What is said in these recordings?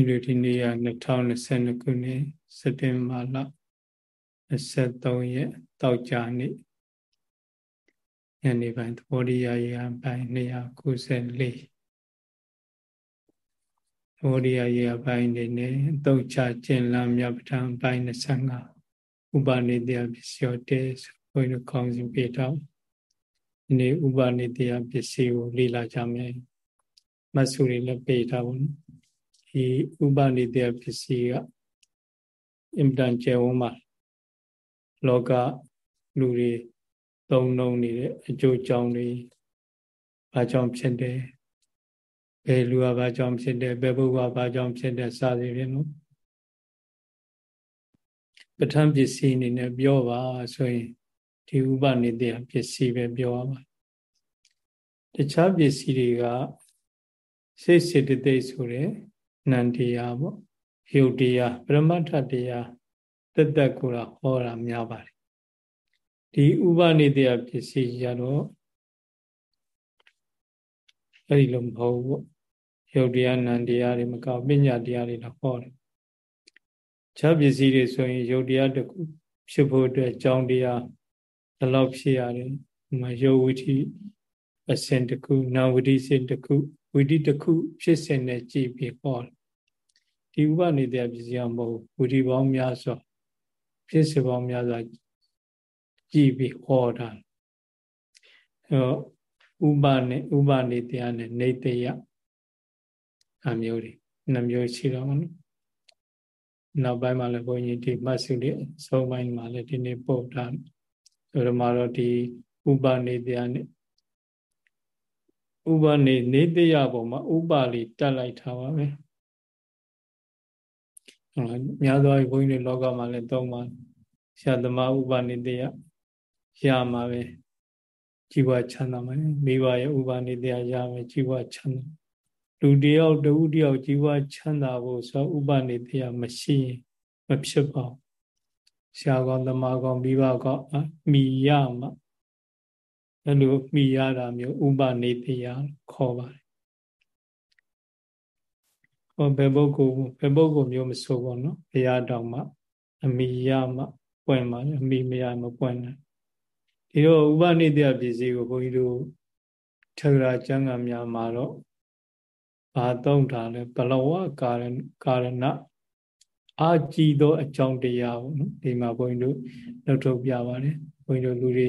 ဒီလိုဒီနေ့က2022ခုနှစ်စက်တင်ဘာလ23ရက်တောက်ကြနေ့ညနေပိုင်းသဘောတရားရာပိုင်း294သဘောတရားရာပိုင်းနေနဲ့တုတ်ချကျင်လမ်းမြပဋ္ဌာန်းပိုင်း25ဥပနိတယပစ္စယောတေဘုန်းကြီးကောင်းစီပြတော့ဒီနေ့ဥပနိတယပစ္စည်းကိုလေ့လာကြမယ်မတ်စုတွေလည်းပေးထားပါဘူး ဒီဥပနိတယပစ္စည်းကအင်တန်ကျယ်ဝန်းပါလောကလူတွေသုံးနှုံနေတဲ့အကျိုးကြောင့်တွေဘာကြောင့်ဖြစ်တယ်ဘယ်လူကဘာကြောင့်ဖြစ်တယ်ဘယ်ဘုရားဘာကြောင့်ဖြစ်တယ်စသည်ဖြင့်နော်ပဋ္ဌာန်းပစ္စည်းအနေနဲ့ပြောပါဆိုရင်ဒီဥပနိတယပစ္စည်းပဲပြောရပါတခြားပစ္စည်းတွေကစိတ်စေတသိက်ဆိုတဲ့ နန္တရားပေါ့ယုတ်တရားပရမတ္ထတရားတက်တက်ကိုလာဟောတာများပါတယ်ဒီဥပနိတယပစ္စည်းကြတော့အဲ့ဒီလိုမဟုတ်ဘူးယုတ်တရားနန္တရားတွေမကောပညာတရားတွေတော့ဟောတယ်ခြားပစ္စည်းတွေဆိုရင်ယုတ်တရားတစ်ခုဖြစ်ဖို့အတွက်ကြောင်းတရားဘယ်လောက်ဖြစ်ရတယ်။မယောဝိထိအစဉ်တစ်ခုနာဝိတိစဉ်တစ်ခုဝိတိတစ်ခုဖြစ်စဉ်နဲ့ကြည်ပြီးဟောတယ်။ ဒီဥပနိဒေယပစ္စည်းမဟုတ်ဝိတိပေါင်းများစွာဖြစ်စဉ်ပေါင်းများစွာကြည်ပြီးဟောတာ။အဲဥပနဲ့ဥပနိဒေယနဲ့နေတေယအမျိုးတွေနှမျိုးရှိတော့နော်။နောက်ပိုင်းမှာလည်းဘုန်းကြီးဒီမတ်စုတွေအဆုံးပိုင်းမှာလည်းဒီနေ့ပို့ထားတယ်ဆိုတော့မှာတော့ဒီဥပနေတရားနဲ့ဥပနေနေတရားပေါ်မှာဥပါလိတက်လိုက်တာပါပဲဟုတ်လား များသောဘုန်းကြီးတွေလောကမှာလည်းသုံးပါဆရာသမားဥပနေတရားရမှာပဲជីវချမ်းသာမယ်မိဘရဲ့ဥပနေတရားရမယ်ជីវချမ်းသာလူတယောက်တဦးတယောက်ជីវချမ်းသာဖို့ဆိုဥပနေတရားမရှိရင်မဖြစ်ပါဘူးဆရာကောင်းသမားကောင်းမိဘကောင်းမိရမှာအဲ့လိုမိရတာမျိုးဥပနေတရားခေါ်ပါတယ် ဟောဘယ်ပုဂ္ဂိုလ်ဘယ်ပုဂ္ဂိုလ်မျိုးမဆိုဘောနော်ဘုရားတော်မှာအမိရမှာပွင့်ပါအမိမရမပွင့်နိုင်ဒီတော့ဥပနိတယပစ္စည်းကိုဘုန်းကြီးတို့ထေရကျမ်းဂန်များမှာတော့ဘာသုံးတာလဲဘလဝကာရကာရဏအာကြည်သောအကြောင်းတရားပေါ့နော်ဒီမှာဘုန်းကြီးတို့လှုပ်ထုတ်ပြပါတယ်ဘုန်းကြီးတို့လူတွေ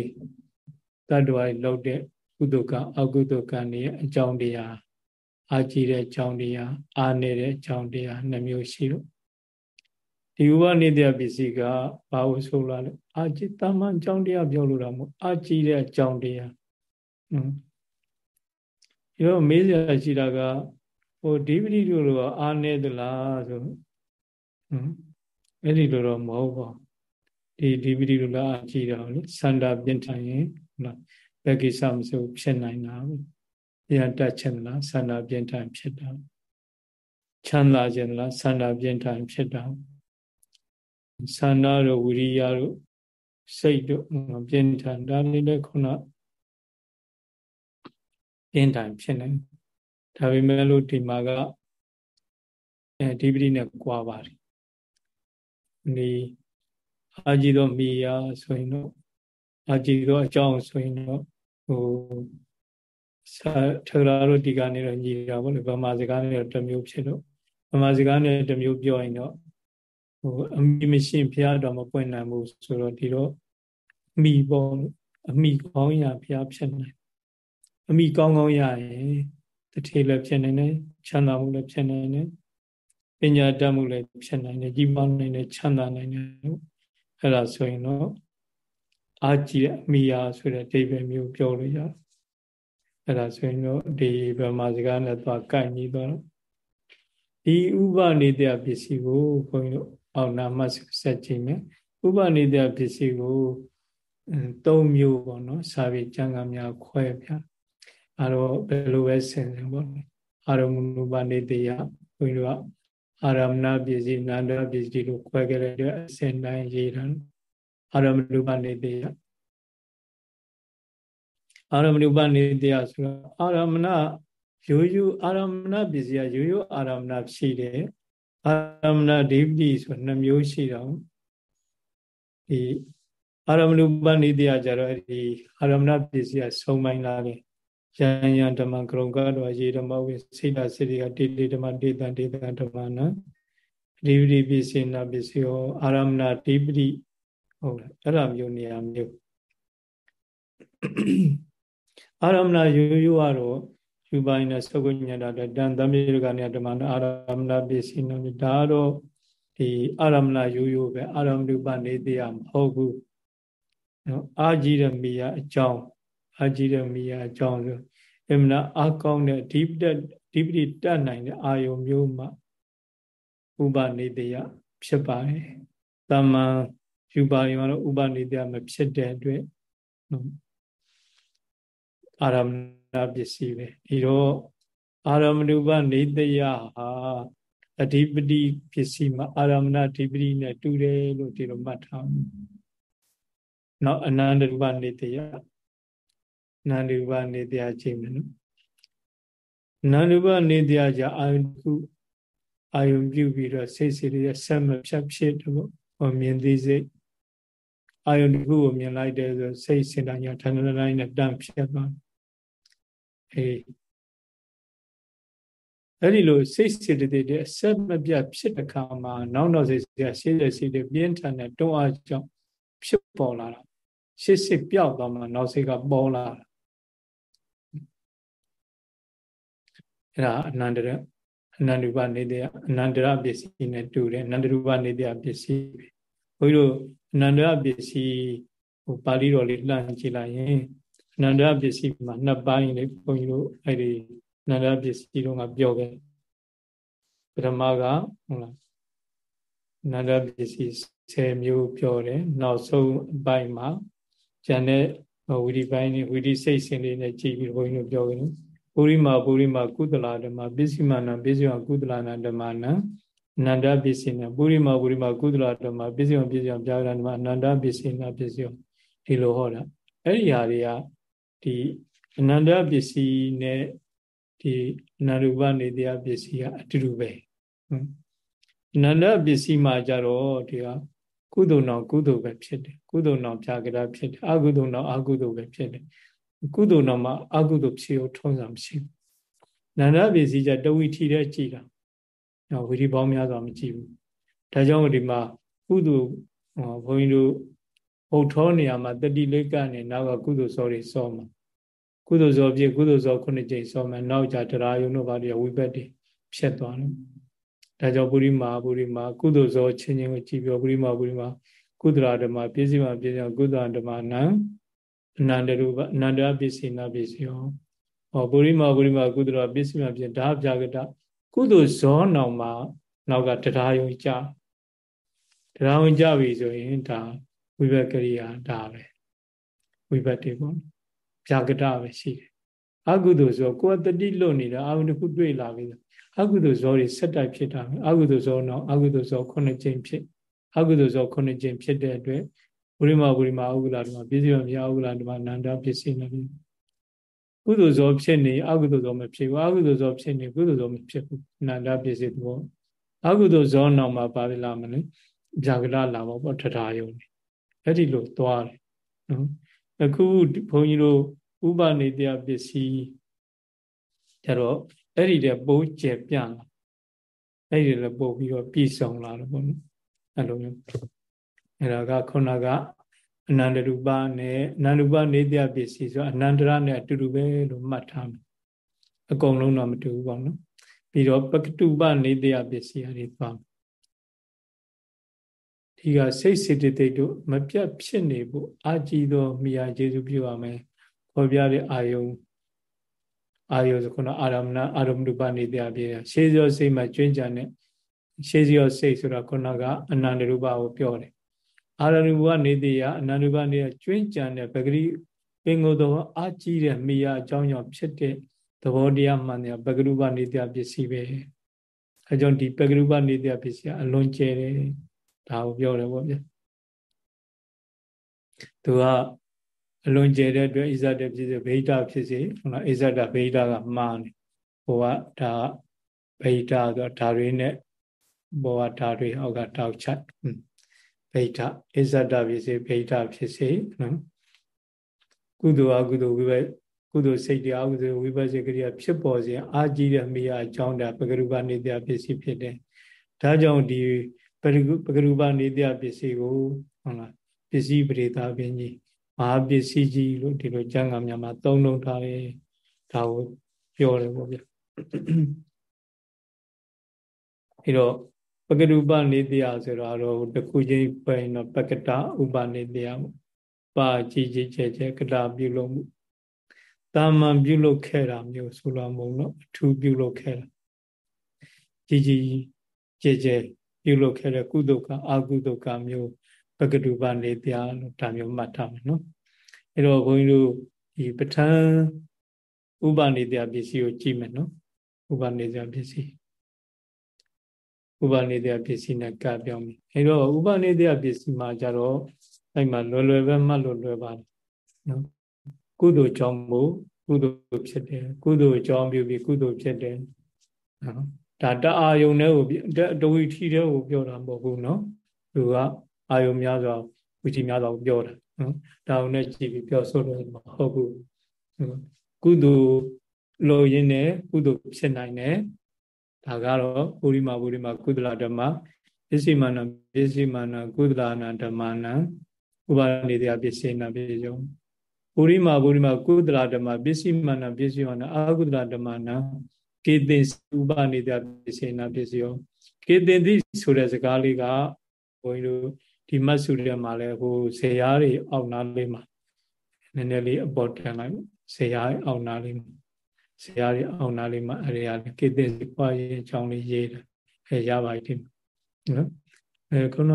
တတ္တဝါလောက်တဲ့ကုသကအကုသကံတွေရဲ့အကြောင်းတရား အာကြည်တဲ့အကြောင်းတရားအာနေတဲ့အကြောင်းတရားနှမျိုးရှိတော့ဒီဥပနိတယပစ္စည်းကဘာလို့ဆိုလာလဲအာကြည်တမန်အကြောင်းတရားပြောလို့တာမဟုတ်အာကြည်တဲ့အကြောင်းတရားဟွန်းဒီတော့မေးစရာရှိတာကဟိုဒီပတိတို့လိုအာနေသလားဆိုဟွန်းအဲ့ဒီလိုတော့မဟုတ်ပါဒီဒီပတိလိုလားအကြည့်တော့လေစန္ဒပြင်းထန်ရင်ဟုတ်လားဘယ်ကိစ္စမဆိုဖြစ်နိုင်တာဘူး ပြန်တတ်ချင်လားစန္ဒပြင်းထန်ဖြစ်တာချမ်းသာခြင်းလားစန္ဒပြင်းထန်ဖြစ်တာစန္ဒတို့ဝိရိယတို့စိတ်တို့ပြင်းထန်ဒါလေးလည်းခုနပြင်းထန်ဖြစ်နေဒါပေမဲ့လို့ဒီမှာကအဲဒီပတိနဲ့ကြွားပါတယ်ဒီအာကြည်သောမိယာဆိုရင်တော့အာကြည်သောအကြောင်းဆိုရင်တော့ဟို စာထရာတို့ဒီကနေတော့ညီတာပေါ့လေဗမာစကားနဲ့တော့တစ်မျိုးဖြစ်တော့ဗမာစကားနဲ့တစ်မျိုးပြောရင်တော့ဟိုအမိမရှိဖျားတော့မပွင့်နိုင်ဘူးဆိုတော့ဒီတော့အမိပေါ့အမိကောင်းရာဖျားဖြစ်နိုင်အမိကောင်းကောင်းရရင်တထေလည်းဖြစ်နိုင်တယ်ချမ်းသာမှုလည်းဖြစ်နိုင်တယ်ပညာတတ်မှုလည်းဖြစ်နိုင်တယ်ကြီးပွားနိုင်တယ်ချမ်းသာနိုင်တယ်အဲ့ဒါဆိုရင်တော့အာကြည့်တဲ့အမိယာဆိုတဲ့အိဗယ်မျိုးပြောလို့ရတယ် အဲ့ဒါဆိုရင်တော့ဒီဗမာစကားနဲ့သွားကိုက်ညီတော့ဒီဥပနိတယပစ္စည်းကိုခွန်ကြီးတို့အောက်နာမှဆက်ကြည့်မယ်ဥပနိတယပစ္စည်းကို၃မျိုးပေါ့နော်စာပေကျမ်းဂန်များခွဲပြအဲ့တော့ဘယ်လိုပဲဆင်တယ်ပေါ့အာရမဏုပနိတယခွန်ကြီးတို့ကအာရမဏပစ္စည်းနန္ဒပစ္စည်းလို့ခွဲခဲ့တဲ့အစဉ်တိုင်းရေးတာအာရမဏုပနေတေယ အာရမဏုပနေတေယဆိုတော့အာရမဏရိုးရိုးအာရမဏပစ္စည်းကရိုးရိုးအာရမဏရှိတယ်အာရမဏဒိပတိဆိုနှမျိုးရှိတော့ဒီအာရမဏုပနိတယကြတော့ဒီအာရမဏပစ္စည်းကဆုံးပိုင်းလာတယ်ယံယံဓမ္မကရုံကတော့ရေဓမ္မဝိစိတ်တစိတ်ကတိတိဓမ္မတေတံတေတံဓမ္မနာဒီပတိပစ္စေနာပစ္စယောအာရမဏဒိပတိဟုတ်လားအဲ့ဒါမျိုးနေရာမျိုး အာရမဏယူယူကတော့ယူပိုင်းနဲ့သကုညတာတန်သမီရကနေဓမ္မနာအာရမဏပစ္စည်းနာဒါတော့ဒီအာရမဏယူယူပဲအာရမဏုပနေတရားမဟုတ်ဘူးနော်အာကြည်ရမီယအကြောင်းအာကြည်ရမီယအကြောင်းဆိုအမနာအာကောင်းတဲ့ဒီပတဒီပတိတတ်နိုင်တဲ့အာယုံမျိုးမှဥပနေတရားဖြစ်ပါတယ်။တမန်ယူပါရင်တော့ဥပနေတရားမဖြစ်တဲ့အတွက် အာရမဏပစ္စည်းပဲဒီတော့အာရမဏုပနေတရားဟာအဓိပတိပစ္စည်းမှာအာရမဏအဓိပတိနဲ့တူတယ်လို့ဒီလိုမှတ်ထားနောက်အနန္တရူပနေတရားအနန္တရူပနေတရားချိန်မယ်နော်အနန္တရူပနေတရားကြအာယုခုအာယုပြုပြီးတော့စိတ်စီရဆက်မဖြတ်ဖြစ်တော့ဟောမြင်သိစိတ်အာယုတစ်ခုကိုမြင်လိုက်တယ်ဆိုစိတ်စင်တိုင်းဌာနတိုင်းနဲ့တန့်ဖြစ်သွား အေးအဲ့ဒီလိုစိတ်စေတသိက်တဲ့အဆက်မပြတ်ဖြစ်တဲ့ခါမှာနောက်နောက်စိတ်စီရှေ့တဲ့စိတ်တွေပြင်းထန်တဲ့တွန်းအားကြောင့်ဖြစ်ပေါ်လာတာရှေ့စစ်ပြောက်သွားမှနောက်စိတ်ကပေါ်လာတာအဲ့ဒါအနန္တရအနန္တရူပနေတဲ့အနန္တရပစ္စည်းနဲ့တူတယ်အနန္တရူပနေတဲ့ပစ္စည်းပဲဘုန်းကြီးတို့အနန္တရပစ္စည်းဟိုပါဠိတော်လေးလှမ်းကြည့်လိုက်ရင်အ နန္တရပစ္စည်းမှာနှစ်ပိုင်းလေဘုန်းကြီးတို့အဲ့ဒီအနန္တရပစ္စည်းတို့ကပြောခဲ့ပထမကဟုတ်လားအနန္တရပစ္စည်း10မျိုးပြောတယ်နောက်ဆုံးအပိုင်းမှာကျန်တဲ့ဝီဒီပိုင်းနဲ့ဝီဒီစိတ်စင်လေးနဲ့ကြည့်ပြီးဘုန်းကြီးတို့ပြောခဲ့တယ်ပုရိမာပုရိမာကုသလာဓမ္မပစ္စည်းမနာပစ္စည်းမကုသလာနာဓမ္မနာအနန္တပစ္စည်းနာပုရိမာပုရိမာကုသလာဓမ္မပစ္စည်းမပစ္စည်းမပြာဓမ္မအနန္တပစ္စည်းနာပစ္စည်းဒီလိုဟောတာအဲ့ဒီဟာတွေက ဒီအနန္တပစ္စည်းနဲ့ဒီအနရူပနေတရားပစ္စည်းကအတူတူပဲအနန္တပစ္စည်းမှာကြတော့ဒီဟာကုသိုလ်နောင်ကုသိုလ်ပဲဖြစ်တယ်ကုသိုလ်နောင်ဖြာကြတာဖြစ်တယ်အကုသိုလ်နောင်အကုသိုလ်ပဲဖြစ်တယ်ကုသိုလ်တော့မှအကုသိုလ်ဖြစ်အောင်ထုံးစံမရှိဘူးနန္ဒပစ္စည်းကြတဝီထီတဲ့ကြည်တာနော်ဝီဒီပေါင်းများစွာမကြည့်ဘူးဒါကြောင့်ဒီမှာကုသိုလ်ဘုန်းကြီးတို့ ဟုတ်ထောနေရာမှာတတိလေးကနေနောက်ကကုသိုလ်စောတွေစောမှာကုသိုလ်စောပြည့်ကုသိုလ်စောခုနှစ်ကြိမ်စောမယ်နောက်ကြတရားယုံတို့ဘာတွေဝိဘက်တွေဖြစ်သွားတယ်ဒါကြောင့်ပုရိမာပုရိမာကုသိုလ်စောချင်းချင်းကိုကြည်ပြောပုရိမာပုရိမာကုသရာဓမ္မပြည့်စုံပြည့်စုံကုသရာဓမ္မနံအနန္တရူပအနန္တပစ္စည်းနာပစ္စည်းဟောဟောပုရိမပုရိမကုသလပစ္စည်းမဖြစ်ဒါပြကတကုသိုလ်ဇောနောင်မှာနောက်ကတရားယုံကြတရားယုံကြပြီဆိုရင်ဒါ ဝိဘကရိယာဒါပဲဝိဘတ်တွေပေါ့ပြကတပဲရှိတယ်အကုသိုလ်ဇောကိုယ်တတိလွတ်နေတာအာဟုတစ်ခုတွေ့လာပြီအကုသိုလ်ဇောတွေဆက်တိုက်ဖြစ်တာအကုသိုလ်ဇောနောင်အကုသိုလ်ဇောခုနှစ်ကြိမ်ဖြစ်အကုသိုလ်ဇောခုနှစ်ကြိမ်ဖြစ်တဲ့အတွက်ဝိရိမဝိရိမအကုလဓမ္မပစ္စည်းမမြအကုလဓမ္မနန္ဒပစ္စည်းနဲ့ကုသိုလ်ဇောဖြစ်နေအကုသိုလ်ဇောမဖြစ်ဘူးအကုသိုလ်ဇောဖြစ်နေကုသိုလ်ဇောမဖြစ်ဘူးနန္ဒပစ္စည်းသဘောအကုသိုလ်ဇောနောက်မှာပါလာမလဲဗျာကလလာပါပေါ့ထထာယုံ အဲ့ဒီလိုသွားတယ်နော်အခုဘုန်းကြီးတို့ဥပနေတရားပစ္စည်းကျတော့အဲ့ဒီတဲ့ပိုးကျယ်ပြန့်လာအဲ့ဒီလည်းပို့ပြီးတော့ပြည်ဆောင်လာတော့ဘုန်းအဲ့လိုမျိုးအဲ့ဒါကခုနကအနန္တရူပနဲ့အနန္တရူပနေတရားပစ္စည်းဆိုအနန္တရနဲ့အတူတူပဲလို့မှတ်ထားမယ်အကုန်လုံးတော့မတူဘူးပေါ့နော်ပြီးတော့ပကတုပနေတရားပစ္စည်းအရေးသွား ဒီကစိတ်စေတသိက်တို့မပြတ်ဖြစ်နေဖို့အာကြည်သောမိယာယေရှုပြုရမယ်ခေါ်ပြတဲ့အာယုံအာယုံဆိုခုနအာရမဏအာရမဏုပနေတရားပြရှေးစောစိတ်မှာကျွင်းကြတဲ့ရှေးစောစိတ်ဆိုတာခုနကအနန္တရူပကိုပြောတယ်အာရဏုဘနေတိယအနန္တုဘနေကျွင်းကြံတဲ့ပဂရိပင်ကိုယ်တော်အာကြီးတဲ့မိယာအကြောင်းကြောင့်ဖြစ်တဲ့သဘောတရားမှန်တယ်ပဂရုပနေတိယပစ္စည်းပဲအဲကြောင့်ဒီပဂရုပနေတိယပစ္စည်းအလွန်ကျဲတယ် ဒါကိုပြောတယ်ပေါ့ဗျာသူကအလွန်ကျဲတဲ့အတွက်ဣဇဒဖြစ်စေဗိဒဖြစ်စေဟုတ်လားဣဇဒဗိဒကမှားနေဟိုကဒါဗိဒဆိုဒါတွေနဲ့ဘောဝဓာတွေအောက်ကတောက်ချဗိဓအစ္ဆဒဖြစ်စေဗိဓဖြစ်စေနော်ကုသိုလ်အကုသိုလ်ဝိဘကုသိုလ်စိတ်တရားအကုသိုလ်ဝိပဿနာကရိယာဖြစ်ပေါ်စေအာကြည့်တဲ့မိယာအကြောင်းတာပဂရုပနေတရားပစ္စည်းဖြစ်တယ်ဒါကြောင့်ဒီ ပဂရုပဂရုပနေတရားပစ္စည်းကိုဟုတ်လားပစ္စည်းပရိသပင်ကြီးမဟာပစ္စည်းကြီးလို့ဒီလိုကျမ်းဂန်များမှာသုံးလုံးထားတယ်ဒါကိုပြောတယ်ပေါ့ဗျာအဲတော့ပကရုပနေတရားဆိုတော့တခုချင်းပိုင်တော့ပကတဥပနေတရားပေါ့ပါကြည်ကြည်ကျဲကျဲကတာပြုလို့မှုတာမန်ပြုလုပ်ခဲ့တာမျိုးဆိုလိုမုံတော့အထူးပြုလုပ်ခဲ့တာကြည်ကြည်ကျဲကျဲ ပြုလုပ်ခဲ့တဲ့ကုသကအကုသကမျိုးပကတုပနေတရားလို့ဒါမျိုးမှတ်ထားမယ်နော်အဲတော့ဘုန်းကြီးတို့ဒီပဋ္ဌာန်းဥပနေတရားပစ္စည်းကိုကြည့်မယ်နော်ဥပနေတရားပစ္စည်းဥပနေတရားပစ္စည်းနဲ့ကပြောင်းပြီအဲတော့ဥပနေတရားပစ္စည်းမှာကြတော့အဲ့မှာလွယ်လွယ်ပဲမှတ်လို့လွယ်ပါတယ်နော်ကုသိုလ်ကြောင့်မို့ကုသိုလ်ဖြစ်တယ်ကုသိုလ်ကြောင့်ပြုပြီးကုသိုလ်ဖြစ်တယ်နော် ဒါတအာယုံနဲ့ကိုတဝိထီတဲ့ကိုပြောတာမဟုတ်ဘူးနော်သူကအာယုံများစွာဝိထီများစွာပြောတာနော်ဒါုံနဲ့ကြည့်ပြီးပြောဆိုလို့မဟုတ်ဘူးကုသိုလ်လိုရင်းနဲ့ကုသိုလ်ဖြစ်နိုင်တယ်ဒါကတော့ပုရိမာပုရိမာကုသလဓမ္မပစ္စည်းမာနပစ္စည်းမာနကုသလနာဓမ္မနာဥပါနေတရားပစ္စေနာပစ္စယောပုရိမာပုရိမာကုသလဓမ္မပစ္စည်းမာနပစ္စည်းမာနအာကုသလဓမ္မနာ ကေတင်ဥပါနေတရားပစ္စေနာပစ္စယောကေတင်တိဆိုတဲ့စကားလေးကဘုန်းကြီးတို့ဒီမတ်စုထဲမှာလဲဟိုဇေယျတွေအောက်နာလေးမှာနည်းနည်းလေးအပေါ်ထန်လိုက်ဇေယျအောက်နာလေးမှာဇေယျတွေအောက်နာလေးမှာအရေအကေတင်စီပွားရင်အကြောင်းလေးရေးတယ်အဲရပါပြီနော်အဲခုန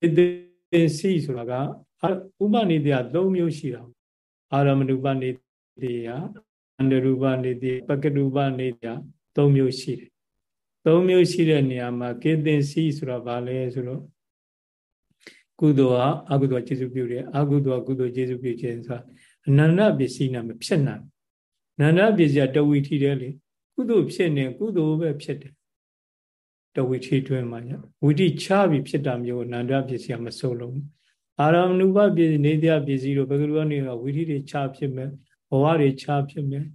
ကေတင်ပင်စီဆိုတာကဥပနိတရား၃မျိုးရှိတာအာရမဏုပနိတရား အန္တရူပနိတရားပကရူပနိတရား၃မျိုးရှိတယ်၃မျိုးရှိတဲ့နေရာမှာကေတင်စီဆိုတာဘာလဲဆိုတော့ကုသိုလ်ဟာအကုသိုလ်ကျေစုပြုတယ်အကုသိုလ်ကကုသိုလ်ကျေစုပြုခြင်းဆိုတာအနန္တပစ္စည်းနဲ့မဖြစ်နိုင်နန္ဒပစ္စည်းကတဝီထီတယ်လေကုသိုလ်ဖြစ်နေကုသိုလ်ပဲဖြစ်တယ်တဝိထိတွင်းမှာညဝိတိချပြီးဖြစ်တာမျိုးအနန္တပစ္စည်းကမစိုးလုံးအာရမဏုပပစ္စည်းနေတရားပစ္စည်းတို့ဘဂရုကနေကဝိတိတွေချဖြစ်မယ် ဘဝတွေချဖြစ်မယ်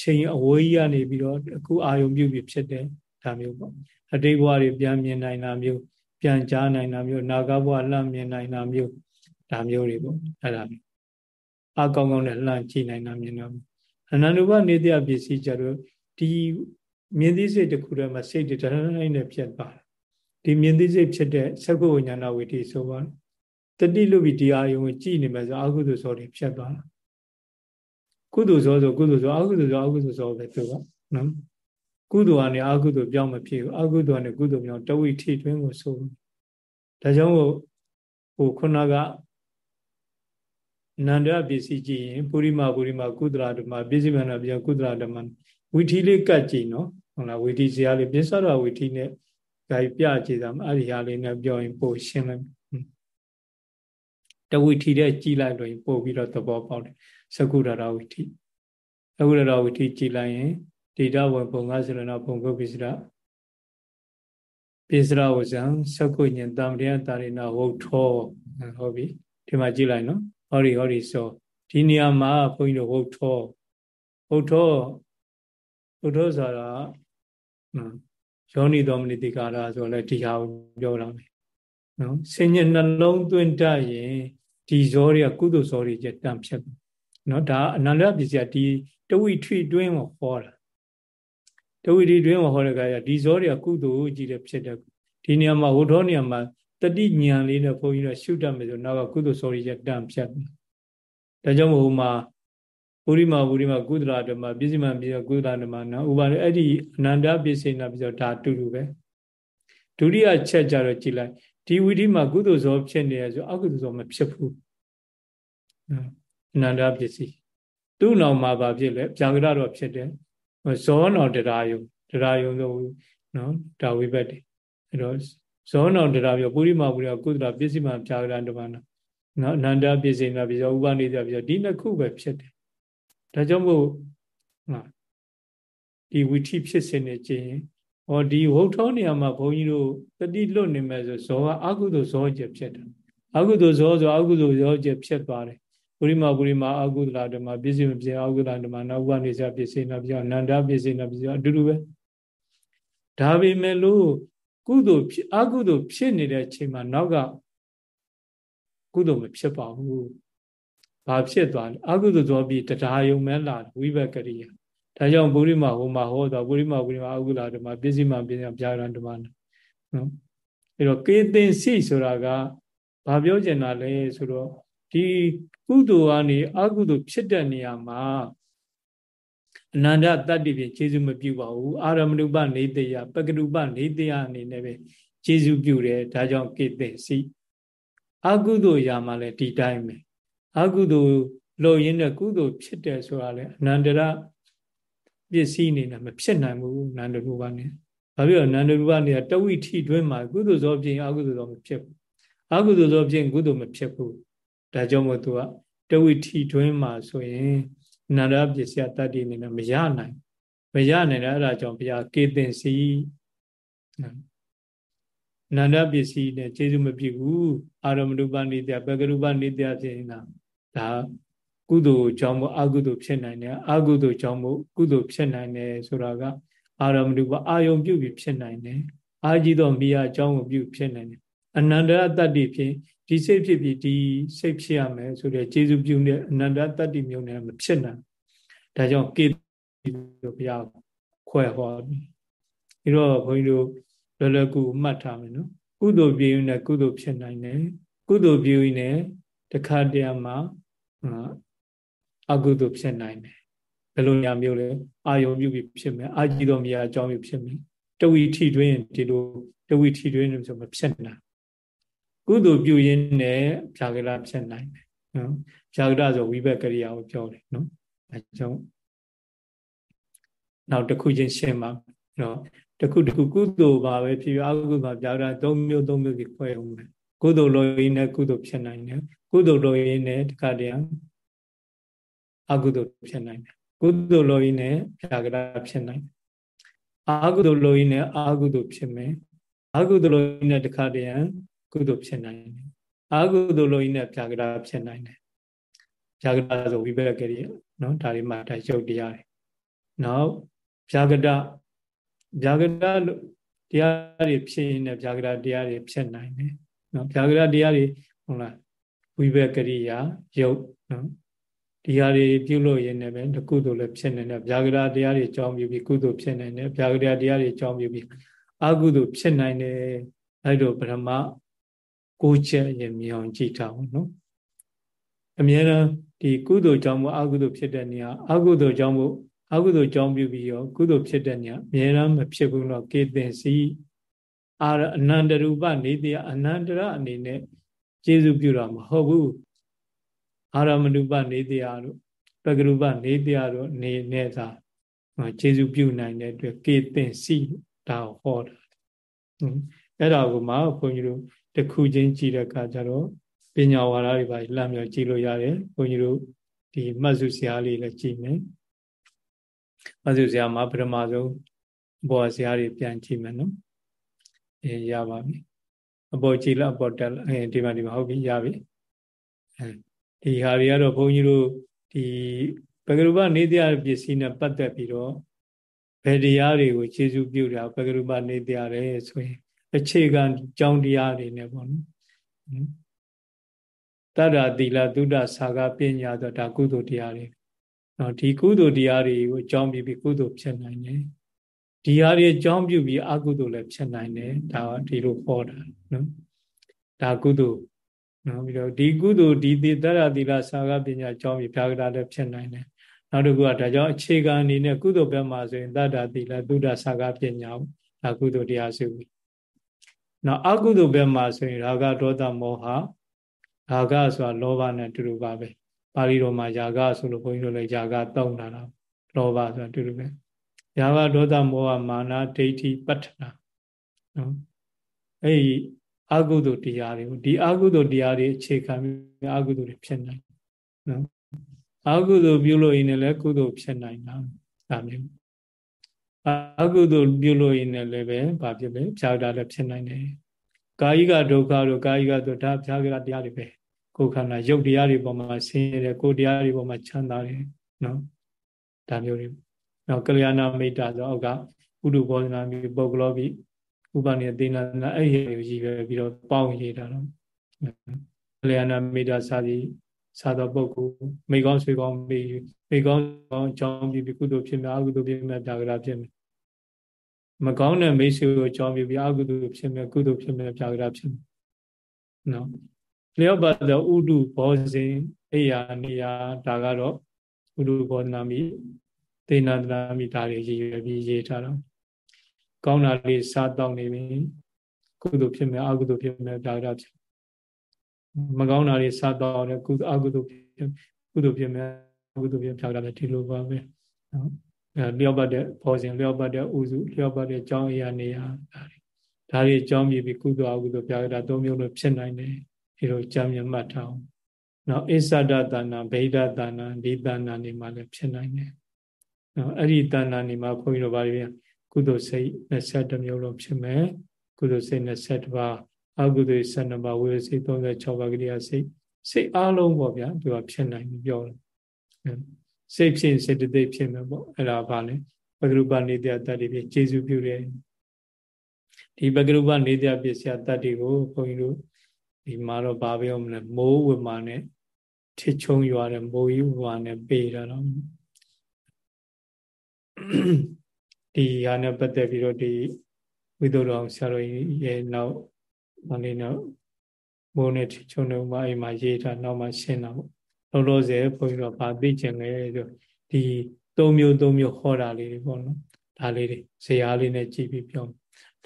ချိန်အဝေးကြီးကနေပြီးတော့အခုအာယုံပြုပြီးဖြစ်တယ်ဒါမျိုးပေါ့အတိတ်ဘဝတွေပြန်မြင်နိုင်တာမျိုးပြန်ကြားနိုင်တာမျိုးနာဂဘဝလှမ်းမြင်နိုင်တာမျိုးဒါမျိုးတွေပေါ့အဲ့ဒါမျိုးအကောင်းကောင်းနဲ့လှမ်းကြည့်နိုင်တာမြင်တော့အနန္တုပနေတရားပစ္စည်းကြတော့ဒီမြင်သိစိတ်တစ်ခုတည်းမှာစိတ်တတိုင်းနဲ့ဖြစ်သွားတယ်ဒီမြင်သိစိတ်ဖြစ်တဲ့သက္ကုဝိညာဏဝိတိဆိုပါတတိလို့ပြီးတရားယုံကိုကြည်နေမယ်ဆိုအကုသိုလ်စောတွေဖြစ်သွားတာ ကုသိုလ်စောဆိုကုသိုလ်စောအကုသိုလ်စောအကုသိုလ်စောပဲပြောပါနော်ကုသိုလ်ကနေအကုသိုလ်ပြောင်းမဖြစ်ဘူးအကုသိုလ်ကနေကုသိုလ်ပြောင်းတဝိထိတွင်းကိုဆိုဒါကြောင့်ဟိုခုနကနန္ဒပစ္စည်းကြည့်ရင်ပုရိမပုရိမကုသလဓမ္မပစ္စည်းမနာပြကုသလဓမ္မဝီထီလေးကတ်ကြည့်နော်ဟုတ်လားဝီထီစရာလေးပြစ္ဆရဝီထီနဲ့ဂိုင်ပြကြည့်တာအဲ့ဒီဟာလေးနဲ့ပြောရင်ပို့ရှင်းလိုက်တဝီထီတဲ့ကြည့်လိုက်လို့ပို့ပြီးတော့သဘောပေါက်တယ် သကုရရဝီထီသကုရရဝီထီကြည့်လိုက်ရင်ဒေတာဝပုံငါဆိုရဏပုံကုပ္ပိစရပိစရဝဇံသကုညင်တမ္ပရိယတာရိနာဝုထောဟုတ်ပြီဒီမှာကြည့်လိုက်နော်ဟောဒီဟောဒီဆိုဒီနေရာမှာဘုန်းကြီးတို့ဝုထောဝုထောဥဒ္ဓဆိုတာယောနိတော်မနိတိကာရဆိုလဲဒီဟာကိုပြောတာပဲနော်ဆင်ញနှလုံးသွင်းတတ်ရင်ဒီဇောတွေကကုသိုလ်ဇောတွေကျတန်ဖြစ် နော်ဒါအနန္တပစ္စည်းဒီတဝိထွေတွင်းကိုဟောတာတဝိထွေတွင်းကိုဟောတဲ့အခါကျဒီဇောတွေကကုသိုလ်ကြီးတဲ့ဖြစ်တဲ့ဒီနေရာမှာဝဋ္ထောနေရာမှာတတိညာလေးနဲ့ဘုန်းကြီးတို့ရှုတတ်မယ်ဆိုနောက်ကကုသိုလ်ဇောတွေကျတန်ဖြစ်ဒါကြောင့်မို့ဟိုမှာပုရိမာပုရိမာကုသလဓမ္မပစ္စည်းမပစ္စည်းကုသလဓမ္မနော်ဥပါလေအဲ့ဒီအနန္တပစ္စေနာပစ္စည်းဒါတူတူပဲဒုတိယချက်ကြတော့ကြည်လိုက်ဒီဝိဓိမှာကုသိုလ်ဇောဖြစ်နေရဆိုအကုသိုလ်ဇောမဖြစ်ဘူး အနန္တပစ္စည်းသူ့နောင်မှာဘာဖြစ်လဲဗျာကရတော့ဖြစ်တယ်ဇောနောင်တရားယုံတရားယုံဆိုနော်ဒါဝိဘတ်တွေအဲ့တော့ဇောနောင်တရားပြောပုရိမာပုရိမာကုသလပစ္စည်းမဗျာကရဓမ္မနော်အနန္တပစ္စေနာပစ္စည်းဥပနိဒယပစ္စည်းဒီနှစ်ခုပဲဖြစ်တယ်ဒါကြောင့်မို့ဒီဝိထိဖြစ်စဉ်နဲ့ကျင်ဟောဒီဝုတ်ထောနေရာမှာဘုန်းကြီးတို့တတိလွတ်နေမယ်ဆိုဇောကအကုသိုလ်ဇောကျဖြစ်တယ်အကုသိုလ်ဇောဆိုအကုသိုလ်ဇောကျဖြစ်သွားတယ် ပုရိမာပုရိမာအကုသလဓမ္မပစ္စည်းမဖြစ်အကုသလဓမ္မနောက်ဘနေစပစ္စည်းနောက်ပြောနန္ဒပစ္စည်းနောက်ပြောအတူတူပဲဒါပေမဲ့လို့ကုသိုလ်အကုသိုလ်ဖြစ်နေတဲ့အချိန်မှာနောက်ကကုသိုလ်မဖြစ်ပါဘူးဘာဖြစ်သွားလဲအကုသိုလ်ဇောပြီးတရားယုံမဲလာဝိဘကရိယာဒါကြောင့်ပုရိမာဟောမှာဟောတော့ပုရိမာပုရိမာအကုသလဓမ္မပစ္စည်းမှပစ္စည်းပြာရန်ဓမ္မနော်အဲ့တော့ကေသင်စီဆိုတာကဘာပြောချင်တာလဲဆိုတော့ ဒီကုသိုလ်ကနေအကုသိုလ်ဖြစ်တဲ့နေရာမှာအနန္တတတ္တိဖြင့်ခြေစုမပြုပါဘူးအာရမဏုပနေတယပကရုပနေတယအနေနဲ့ပဲခြေစုပြုတယ်ဒါကြောင့်ကေသင်စီအကုသိုလ်ရာမှာလည်းဒီတိုင်းပဲအကုသိုလ်လို့ရင်းတဲ့ကုသိုလ်ဖြစ်တယ်ဆိုတာလေအနန္တရပစ္စည်းအနေနဲ့မဖြစ်နိုင်ဘူးနန္ဒရူပနဲ့ဘာဖြစ်လို့နန္ဒရူပနဲ့တဝိထိတွင်းမှာကုသိုလ်သောပြင်အကုသိုလ်သောမဖြစ်ဘူးအကုသိုလ်သောပြင်ကုသိုလ်မဖြစ်ဘူး ဒါကြောင့်မို့သူကတဝိထိတွင်းမှာဆိုရင်နန္ဒပစ္စယတတ္တိအနေနဲ့မရနိုင်မရနိုင်တဲ့အဲ့ဒါကြောင့်ဘုရားကေတင်စီနန္ဒပစ္စည်းနဲ့ခြေစုမပြည့်ဘူးအာရမဏုပနိတ္တပကရုပနိတ္တဖြစ်နေတာဒါကုသိုလ်ကြောင့်မို့အကုသိုလ်ဖြစ်နိုင်တယ်အကုသိုလ်ကြောင့်မို့ကုသိုလ်ဖြစ်နိုင်တယ်ဆိုတာကအာရမဏုပအာယုံပြုပြီးဖြစ်နိုင်တယ်အာကြီးသောမိယာအကြောင်းကိုပြုဖြစ်နိုင်တယ် အနန္တရတတ္တိဖြင့်ဒီစိတ်ဖြစ်ပြီးဒီစိတ်ဖြစ်ရမယ်ဆိုတဲ့ကျေစုပြုတဲ့အနန္တတတ္တိမျိုးနဲ့မဖြစ်နိုင်ဒါကြောင့်ကေတို့ဘုရားခွဲဟောပြီးတော့ဘုန်းကြီးတို့လောလောကူမှတ်ထားမယ်နော်ကုသိုလ်ပြုရင်လည်းကုသိုလ်ဖြစ်နိုင်တယ်ကုသိုလ်ပြုရင်လည်းတခါတည်းမှာအကုသိုလ်ဖြစ်နိုင်တယ်ဘယ်လိုညာမျိုးလဲအာယုံပြုပြီးဖြစ်မယ်အာကြည့်တော်မြတ်အကြောင်းပြုဖြစ်မယ်တဝီထိတွင်းဒီလိုတဝီထိတွင်းလို့ဆိုမဖြစ်နိုင် ကုသိုလ်ပြုရင်းနဲ့ဖြာကရဖြစ်နိုင်တယ်နော်ဖြာကရဆိုဝိဘက်ကရိယာကိုပြောတယ်နော်အဲကြောင့်နောက်တစ်ခုချင်းရှင်းပါနော်တခုတခုကုသိုလ်ပါပဲဖြစ်အကုသိုလ်ပါပြောတာ၃မျိုး၃မျိုးကြီးခွဲအောင်မယ်ကုသိုလ်လိုရင်းနဲ့ကုသိုလ်ဖြစ်နိုင်တယ်ကုသိုလ်လိုရင်းနဲ့တခါတည်းအကုသိုလ်ဖြစ်နိုင်တယ်ကုသိုလ်လိုရင်းနဲ့ဖြာကရဖြစ်နိုင်တယ်အာကုသိုလ်လိုရင်းနဲ့အာကုသိုလ်ဖြစ်မယ်အာကုသိုလ်လိုရင်းနဲ့တခါတည်း ကုသိုလ်ဖြစ်နိုင်တယ်အာကုသိုလ်လိုရင်းနဲ့ဖြာကရဖြစ်နိုင်တယ်ဖြာကရဆိုဝိဘက်ကရိနော်ဒါတွေမှဒါရုပ်တရားတွေနောက်ဖြာကရဗျာကရတရားတွေဖြစ်ရင်လည်းဗျာကရတရားတွေဖြစ်နိုင်တယ်နော်ဗျာကရတရားတွေဟုတ်လားဝိဘကရိယာယုတ်နော်ဒီဟာတွေပြုလို့ရင်လည်းပဲကုသိုလ်လည်းဖြစ်နေတယ်ဗျာကရတရားတွေကြောင်းပြုပြီးကုသိုလ်ဖြစ်နိုင်တယ်ဗျာကရတရားတွေကြောင်းပြုပြီးအကုသိုလ်ဖြစ်နိုင်တယ်အဲ့တော့ပရမ ကိုချက်ရင်မြောင်ကြည့်ထားအောင်နော်အများအားဒီကုသိုလ်ကြောင့်မို့အကုသိုလ်ဖြစ်တဲ့နေရာအကုသိုလ်ကြောင့်မို့အကုသိုလ်ကြောင့်ပြုပြီးရောကုသိုလ်ဖြစ်တဲ့ညအမြဲတမ်းမဖြစ်ဘူးတော့ကေတင်စီအာအနန္တရူပနေတရားအနန္တရအနေနဲ့ကျေစုပြုတာမဟုတ်ဘူးအာရမဏုပနေတရားတို့ပကရုပနေတရားတို့အနေနဲ့သာကျေစုပြုနိုင်တဲ့အတွက်ကေတင်စီဒါကိုဟောတာအဲ့ဒါကိုမှဘုန်းကြီးတို့ တခုချင်းကြည့်တဲ့အခါကျတော့ပညာဝါဒတွေပါလှမ်းမြော်ကြည့်လို့ရတယ်ဘုန်းကြီးတို့ဒီမှတ်စုစရာလေးလည်းကြည့်မယ်မဆုဆရာမှာပထမဆုံးဘောဆရာတွေပြန်ကြည့်မယ်နော်အေးရပါပြီအပေါ်ကြည့်လားအပေါ်တက်လားအဲဒီမှာဒီမှာဟုတ်ပြီရပြီအဲဒီဟာတွေကတော့ဘုန်းကြီးတို့ဒီပဂရုပနေတရားပစ္စည်းနဲ့ပတ်သက်ပြီးတော့ဘယ်တရားတွေကိုခြေစုပြုတာပဂရုပနေတရားရဲဆိုရင် အခြေခံကြောင်းတရားတွေနဲ့ပေါ့နော်တတ္တတိလသုဒ္ဓဆာကပညာဆိုဒါကုသိုလ်တရားတွေနော်ဒီကုသိုလ်တရားတွေကိုအကြောင်းပြုပြီးကုသိုလ်ဖြစ်နိုင်တယ်ဒီဟာတွေအကြောင်းပြုပြီးအကုသိုလ်လည်းဖြစ်နိုင်တယ်ဒါကဒီလိုဟောတာနော်ဒါကုသိုလ်နော်ပြီးတော့ဒီကုသိုလ်ဒီတိတရတိလသာဂပညာအကြောင်းပြီးဖြာကတာလည်းဖြစ်နိုင်တယ်နောက်တစ်ခုကဒါကြောင့်အခြေခံအနေနဲ့ကုသိုလ်ဘက်မှာဆိုရင်တတ္တတိလသုဒ္ဓသာဂပညာဒါကုသိုလ်တရားစုပြီ နော်အကုသိုလ်ဘက်မှာဆိုရင်ရာဂဒေါသမောဟရာဂဆိုတာလောဘနဲ့တူတူပါပဲပါဠိတော်မှာယာဂဆိုလို့ဘုန်းကြီးတို့လည်းယာဂတောင်းတာလားလောဘဆိုတာတူတူပဲယာဂဒေါသမောဟမာနဒိဋ္ဌိပတ္ထနာနော်အဲ့ဒီအကုသိုလ်တရားတွေကိုဒီအကုသိုလ်တရားတွေအခြေခံပြီးအကုသိုလ်တွေဖြစ်နိုင်နော်အကုသိုလ်ပြုလို့ရင်လည်းကုသိုလ်ဖြစ်နိုင်တာဒါမျိုး အကုသိုလ်ပြုလို့ရင်လည်းပဲဘာဖြစ်လဲဖြာတာလည်းဖြစ်နိုင်တယ်ကာယိကဒုက္ခတို့ကာယိကတို့ဒါဖြာကတရားတွေပဲကိုယ်ခန္ဓာရုပ်တရားတွေပေါ်မှာဆင်းရဲတယ်ကိုယ်တရားတွေပေါ်မှာချမ်းသာတယ်နော်ဒါမျိုးတွေနော်ကလျာဏမိတ်တာဆိုအောက်ကဥဒုဘောဇနာမိပုဂ္ဂလောပိဥပနိသေနာနာအဲ့ဒီကိုရည်ပဲပြီးတော့ပေါင်းရေးတာတော့ကလျာဏမိတ်တာစာသည် စာသောပုဂ္ဂိုလ်မိကောင်းဆွေကောင်းမိမိကောင်းကောင်းအကြောင်းပြီးပြီးကုသိုလ်ဖြစ်မြအကုသိုလ်ဖြစ်မြပြာကရာဖြစ်မြမကောင်းတဲ့မိတ်ဆွေကိုအကြောင်းပြီးပြီးအကုသိုလ်ဖြစ်မြကုသိုလ်ဖြစ်မြပြာကရာဖြစ်မြနော်လျော့ပါသောဥဒုဘောဇင်အိယာနေယာဒါကတော့ဥဒုဘောဇနာမိသေနန္တနာမိဒါတွေရည်ရွယ်ပြီးရေးထားတော့ကောင်းတာလေးစားတော့နေပြီကုသိုလ်ဖြစ်မြအကုသိုလ်ဖြစ်မြပြာကရာဖြစ် မကောင်းတာတွေစားတော့တယ်ကုအကုသိုလ်ဖြစ်ကုသိုလ်ဖြစ်မြကုသိုလ်ဖြစ်ဖြောက်တာလည်းဒီလိုပါပဲနော်အဲလျော့ပတ်တဲ့ပေါ်စဉ်လျော့ပတ်တဲ့ဥစုလျော့ပတ်တဲ့ကြောင်းအရာနေရာဒါတွေဒါတွေကြောင်းပြီးပြီးကုသိုလ်အကုသိုလ်ဖြောက်တာသုံးမျိုးလို့ဖြစ်နိုင်တယ်ဒီလိုကြံမြမှတ်ထားအောင်နော်အစ္ဆဒတဏဗိဒတဏဒီတဏနေမှာလည်းဖြစ်နိုင်တယ်နော်အဲ့ဒီတဏနေမှာခွန်ကြီးတို့ပါပြီကုသိုလ်စိတ်21မျိုးလုံးဖြစ်မယ်ကုသိုလ်စိတ်21ပါး အကုသိုလ်12ပါးဝိရစိတ်36ပါးကရိယာစိတ်စိတ်အလုံးပေါ့ဗျာသူကဖြစ်နိုင်ပြီပြောတယ်စိတ်ဖြစ်စေတသိက်ဖြစ်မယ်ပေါ့အဲ့ဒါဘာလဲပဂရုပနေတ္တတတ္တိဖြစ်ကျေစုပြုတယ်ဒီပဂရုပနေတ္တပစ္စယတတ္တိကိုဘုန်းကြီးတို့ဒီမှာတော့ဘာပြောမလဲမိုးဝမာနဲ့ထစ်ချုံရွာတဲ့မိုးကြီးဝမာနဲ့ပေးတာတော့ဒီဟာနဲ့ပတ်သက်ပြီးတော့ဒီဝိသုဒ္ဓအောင်ဆရာတော်ရဲ့နောက် မလေးနောက်မိုးနဲ့ထစ်ချုံတဲ့ဥမာအိမ်မှာရေးတာနောက်မှရှင်းတာပေါ့လောလောဆယ်ဘုန်းကြီးတို့ဗာသိကျင်လဲဆိုဒီသုံးမျိုးသုံးမျိုးဟောတာလေးတွေပေါ့နော်ဒါလေးတွေဇရာလေးနဲ့ကြည့်ပြီးပြော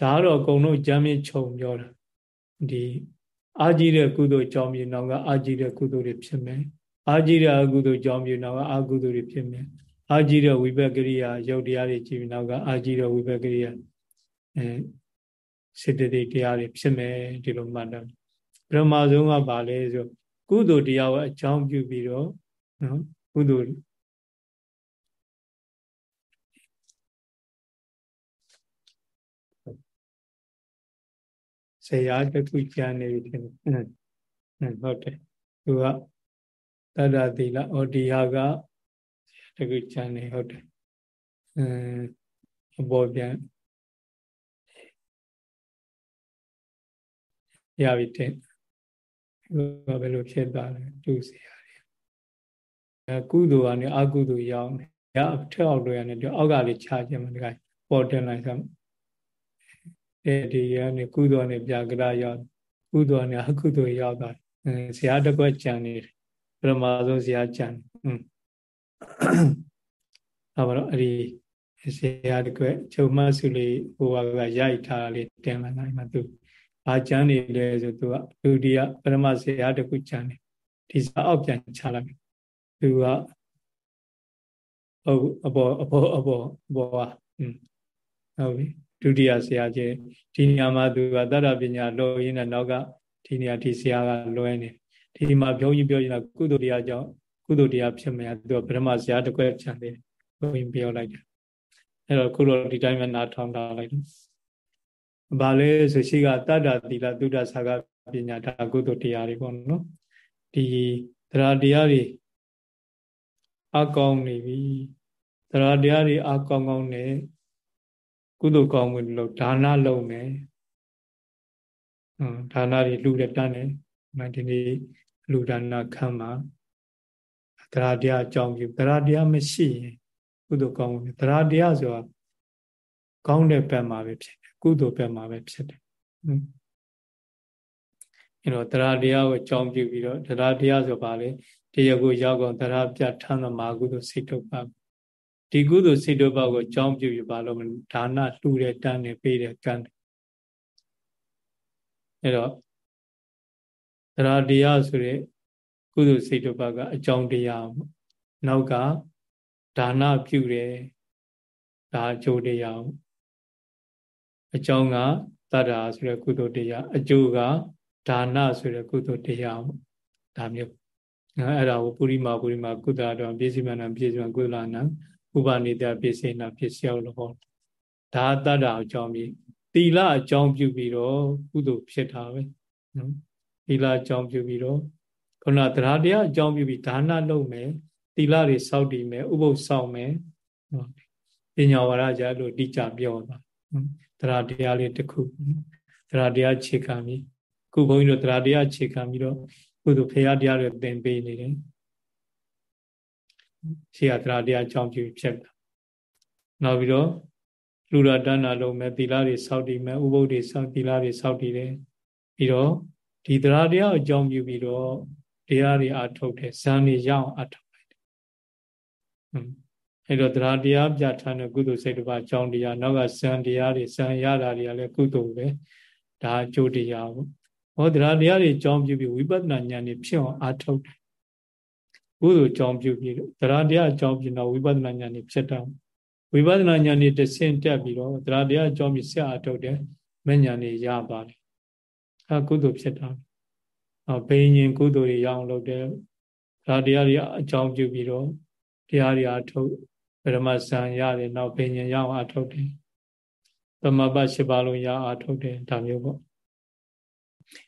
ဒါကတော့အကုန်လုံးကြမ်းမြင့်ခြုံပြောတာဒီအာကြီးတဲ့ကုသိုလ်ကြောင့်မြေနောင်ကအာကြီးတဲ့ကုသိုလ်တွေဖြစ်မယ်အာကြီးတဲ့အကုသိုလ်ကြောင့်မြေနောင်ကအာကုသိုလ်တွေဖြစ်မယ်အာကြီးတဲ့ဝိဘက်ကရိယာယုတ်တရားတွေကြည့်ပြီးနောက်ကအာကြီးတဲ့ဝိဘက်ကရိယာအဲ စေတသိက်တရားတွေဖြစ်မယ်ဒီလိုမှတ်တယ်ပထမဆုံးကဘာလဲဆိုကုသိုလ်တရားကိုအကြောင်းပြုပြီးတော့နော်ကုသိုလ်ဆရာတခုကြားနေပြီထင်တယ်ဟုတ်တယ်သူကတတ္တသီလဩဒီဟာကတခုကြားနေဟုတ်တယ်အပေါ်ပြန် ရပြီတဲ့ဘယ်လိုဖြစ်သွားလဲသူစရာတွေအဲကုသိုလ်ကနေအကုသိုလ်ရောက်နေရအထက်အောက်တွေကနေဒီအောက်ကလေးခြားခြင်းမတကယ်ပေါ်တင်လိုက်ဆိုအဲဒီကနေကုသိုလ်နဲ့ပြကြရရောက်ကုသိုလ်နဲ့အကုသိုလ်ရောက်သွားတယ်ဆရာတကွက်ကြံနေတယ်ပရမဆုံးဆရာကြံอืมအဲ့တော့အဲ့ဒီဆရာတကွက်ချုပ်မဆုလေးဟိုကရိုက်ထားလေးတင်လာနိုင်မှသူ ဘာကျမ်းနေလဲဆိုသူကဒုတိယပရမဇေယတခုကျမ်းနေဒီစာအောက်ပြန်ချလိုက်သူကဟုတ်အပေါ်အပေါ်အပေါ်အပေါ်ဟာဟုတ်ပြီဒုတိယဆရာကြီးဒီနေရာမှာသူကတတ္တပညာလောရင်းနဲ့နောက်ကဒီနေရာဒီဆရာကလွဲနေဒီမှာပြောကြီးပြောနေတာကုသိုလ်တရားကြောင့်ကုသိုလ်တရားဖြစ်မြတ်သူကပရမဆရာတကွက်ချန်တယ်ဘုရင်ပြောလိုက်တယ်အဲ့တော့ခုတော့ဒီတိုင်းပဲနားထောင်ထားလိုက်တယ် ဘာလဲဆိုရှိကတတ္တသီလသုဒ္ဓဆာကပညာဒါကုသိုလ်တရားတွေပေါ့နော်ဒီတရားတရားတွေအကောင်းနေပြီတရားတရားတွေအကောင်းကောင်းနေကုသိုလ်ကောင်းမှုလို့ဒါနလုပ်မယ်ဟွန်းဒါနတွေလူတဲ့တန်းတယ်မဒီနေ့လူဒါနခံမှာတရားတရားအကြောင်းပြုတရားတရားမရှိရင်ကုသိုလ်ကောင်းမှုတရားတရားဆိုတာကောင်းတဲ့ဘက်မှာပဲဖြစ် ကုသိုလ်ဘက်မှာပဲဖြစ်တယ်အဲတော့တရားတရားကိုအကြောင်းပြုပြီးတော့တရားတရားဆိုပါလေတရားကိုရောက်အောင်တရားပြထမ်းသမာကုသိုလ်စိတ်တုပ္ပဒီကုသိုလ်စိတ်တုပ္ပကိုအကြောင်းပြုပြီးပါလို့ဒါနလှူတယ်တန်းတယ်ပေးတယ်ကမ်းတယ်အဲတော့တရားတရားဆိုတဲ့ကုသိုလ်စိတ်တုပ္ပကအကြောင်းတရားပေါ့နောက်ကဒါနပြုတယ်ဒါအကျိုးတရားပေါ့ အကြောင်းကတတ္တာဆိုတဲ့ကုသိုလ်တရားအကျိုးကဒါနဆိုတဲ့ကုသိုလ်တရားပေါ့ဒါမျိုးအဲ့ဒါကိုပုရိမာပုရိမာကုသတော်ပြည့်စုံမနာပြည့်စုံကုသလနာဥပနိတပြည့်စေနာပြည့်စေအောင်လို့ဟောဒါတတ္တာအကြောင်းပြီးသီလအကြောင်းပြုပြီးတော့ကုသိုလ်ဖြစ်တာပဲနော်သီလအကြောင်းပြုပြီးတော့ခုနတရားတရားအကြောင်းပြုပြီးဒါနလုပ်မယ်သီလတွေစောင့်တည်မယ်ဥပုသ်စောင့်မယ်ပညာဝရကြလို့တိကျပြောတာ တရားတရားလေးတစ်ခုတရားတရားခြေခံပြီးခုဘုန်းကြီးတို့တရားတရားခြေခံပြီးတော့ကုသိုလ်ဖရာတရားတွေသင်ပေးနေတယ်ရှိရတရားတရားအကြောင်းပြုဖြစ်တာနောက်ပြီးတော့လူရတဏ္ဍလုံးမဲ့သီလတွေစောင့်တည်မယ်ဥပုဒ်တွေစောင့်သီလတွေစောင့်တည်တယ်ပြီးတော့ဒီတရားတရားအကြောင်းပြုပြီးတော့တရားတွေအထုတ်တယ်ဇန်တွေရအောင်အထုတ်လိုက်တယ် အဲ့တော့တရားတရားပြဋ္ဌာန်းတဲ့ကုသိုလ်စိတ်တစ်ပါးအကြောင်းတရားနောက်ကဇန်တရားတွေဇန်ရတာတွေကလည်းကုသိုလ်ပဲဒါအကျိုးတရားပေါ့ဟောတရားတရားတွေအကြောင်းပြုပြီးဝိပဿနာဉာဏ်တွေဖြစ်အောင်အထုတ်တယ်ကုသိုလ်အကြောင်းပြုပြီးတရားတရားအကြောင်းပြုတော့ဝိပဿနာဉာဏ်တွေဖြစ်တော့ဝိပဿနာဉာဏ်တွေတဆင့်တက်ပြီးတော့တရားတရားအကြောင်းပြုဆက်အထုတ်တယ်မဲ့ဉာဏ်တွေရပါတယ်အဲကုသိုလ်ဖြစ်တာအော်ဘိညာဉ်ကုသိုလ်တွေရအောင်လုပ်တယ်ဒါတရားတွေအကြောင်းပြုပြီးတော့တရားတွေအထုတ် ပရမဇန်ရတယ်နောက်ဘိညာဉ်ရအောင်အထုတ်တယ်သမဘ၈ပါးလုံးရအထုတ်တယ်ဒါမျိုးပေါ့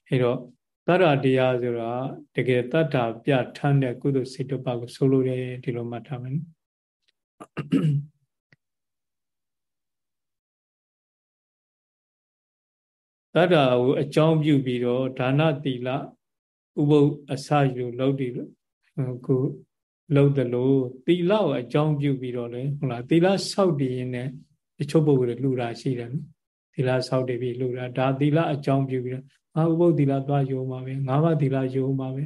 အဲတော့တတ္တတရားဆိုတာတကယ်တတ္တာပြထမ်းတဲ့ကုသိုလ်စိတ်တစ်ပါးကိုဆိုလိုတယ်ဒီလိုမှတ်ထားမယ်တတ္တာကိုအကြောင်းပြုပြီးတော့ဒါနသီလဥပုပ်အစယူလုပ်တယ်ကို လုပ်တယ်လို့သီလကိုအကြောင်းပြုပြီးတော့လေဟုတ်လားသီလဆောက်တည်ရင်လည်းတချို့ပုဂ္ဂိုလ်တွေလှူတာရှိတယ်နော်သီလဆောက်တည်ပြီးလှူတာဒါသီလအကြောင်းပြုပြီးတော့ငါဥပုပ်သီလသွားယူမှာပဲငါးပါးသီလယူမှာပဲ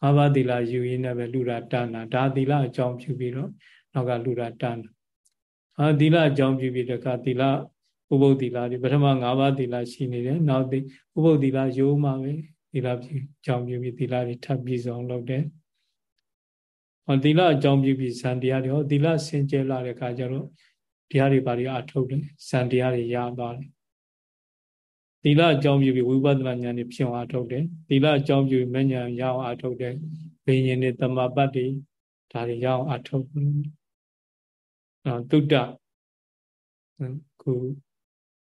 ငါးပါးသီလယူရင်းနဲ့ပဲလှူတာတဏ္ဍာဒါသီလအကြောင်းပြုပြီးတော့နောက်ကလှူတာတဏ္ဍာအာသီလအကြောင်းပြုပြီးတခါသီလဥပုပ်သီလဒီပထမ၅ပါးသီလရှိနေတယ်နောက်ဥပုပ်သီလယူမှာပဲသီလပြုအကြောင်းပြုပြီးသီလတွေထပ်ပြီးဆုံးလုပ်တယ် ဟောသီလအကြောင်းပြုပြီးဇန်တရားတွေဟောသီလစင်ကြဲလာတဲ့အခါကျတော့တရားတွေပါတွေအထုတ်တယ်ဇန်တရားတွေရသွားတယ်သီလအကြောင်းပြုပြီးဝိပဿနာဉာဏ်တွေဖြစ်အောင်အထုတ်တယ်သီလအကြောင်းပြုပြီးမဉဏ်ရအောင်အထုတ်တယ်ဘိညာဉ်တွေတမပတ်တွေဒါတွေရအောင်အထုတ်တုတ္တခု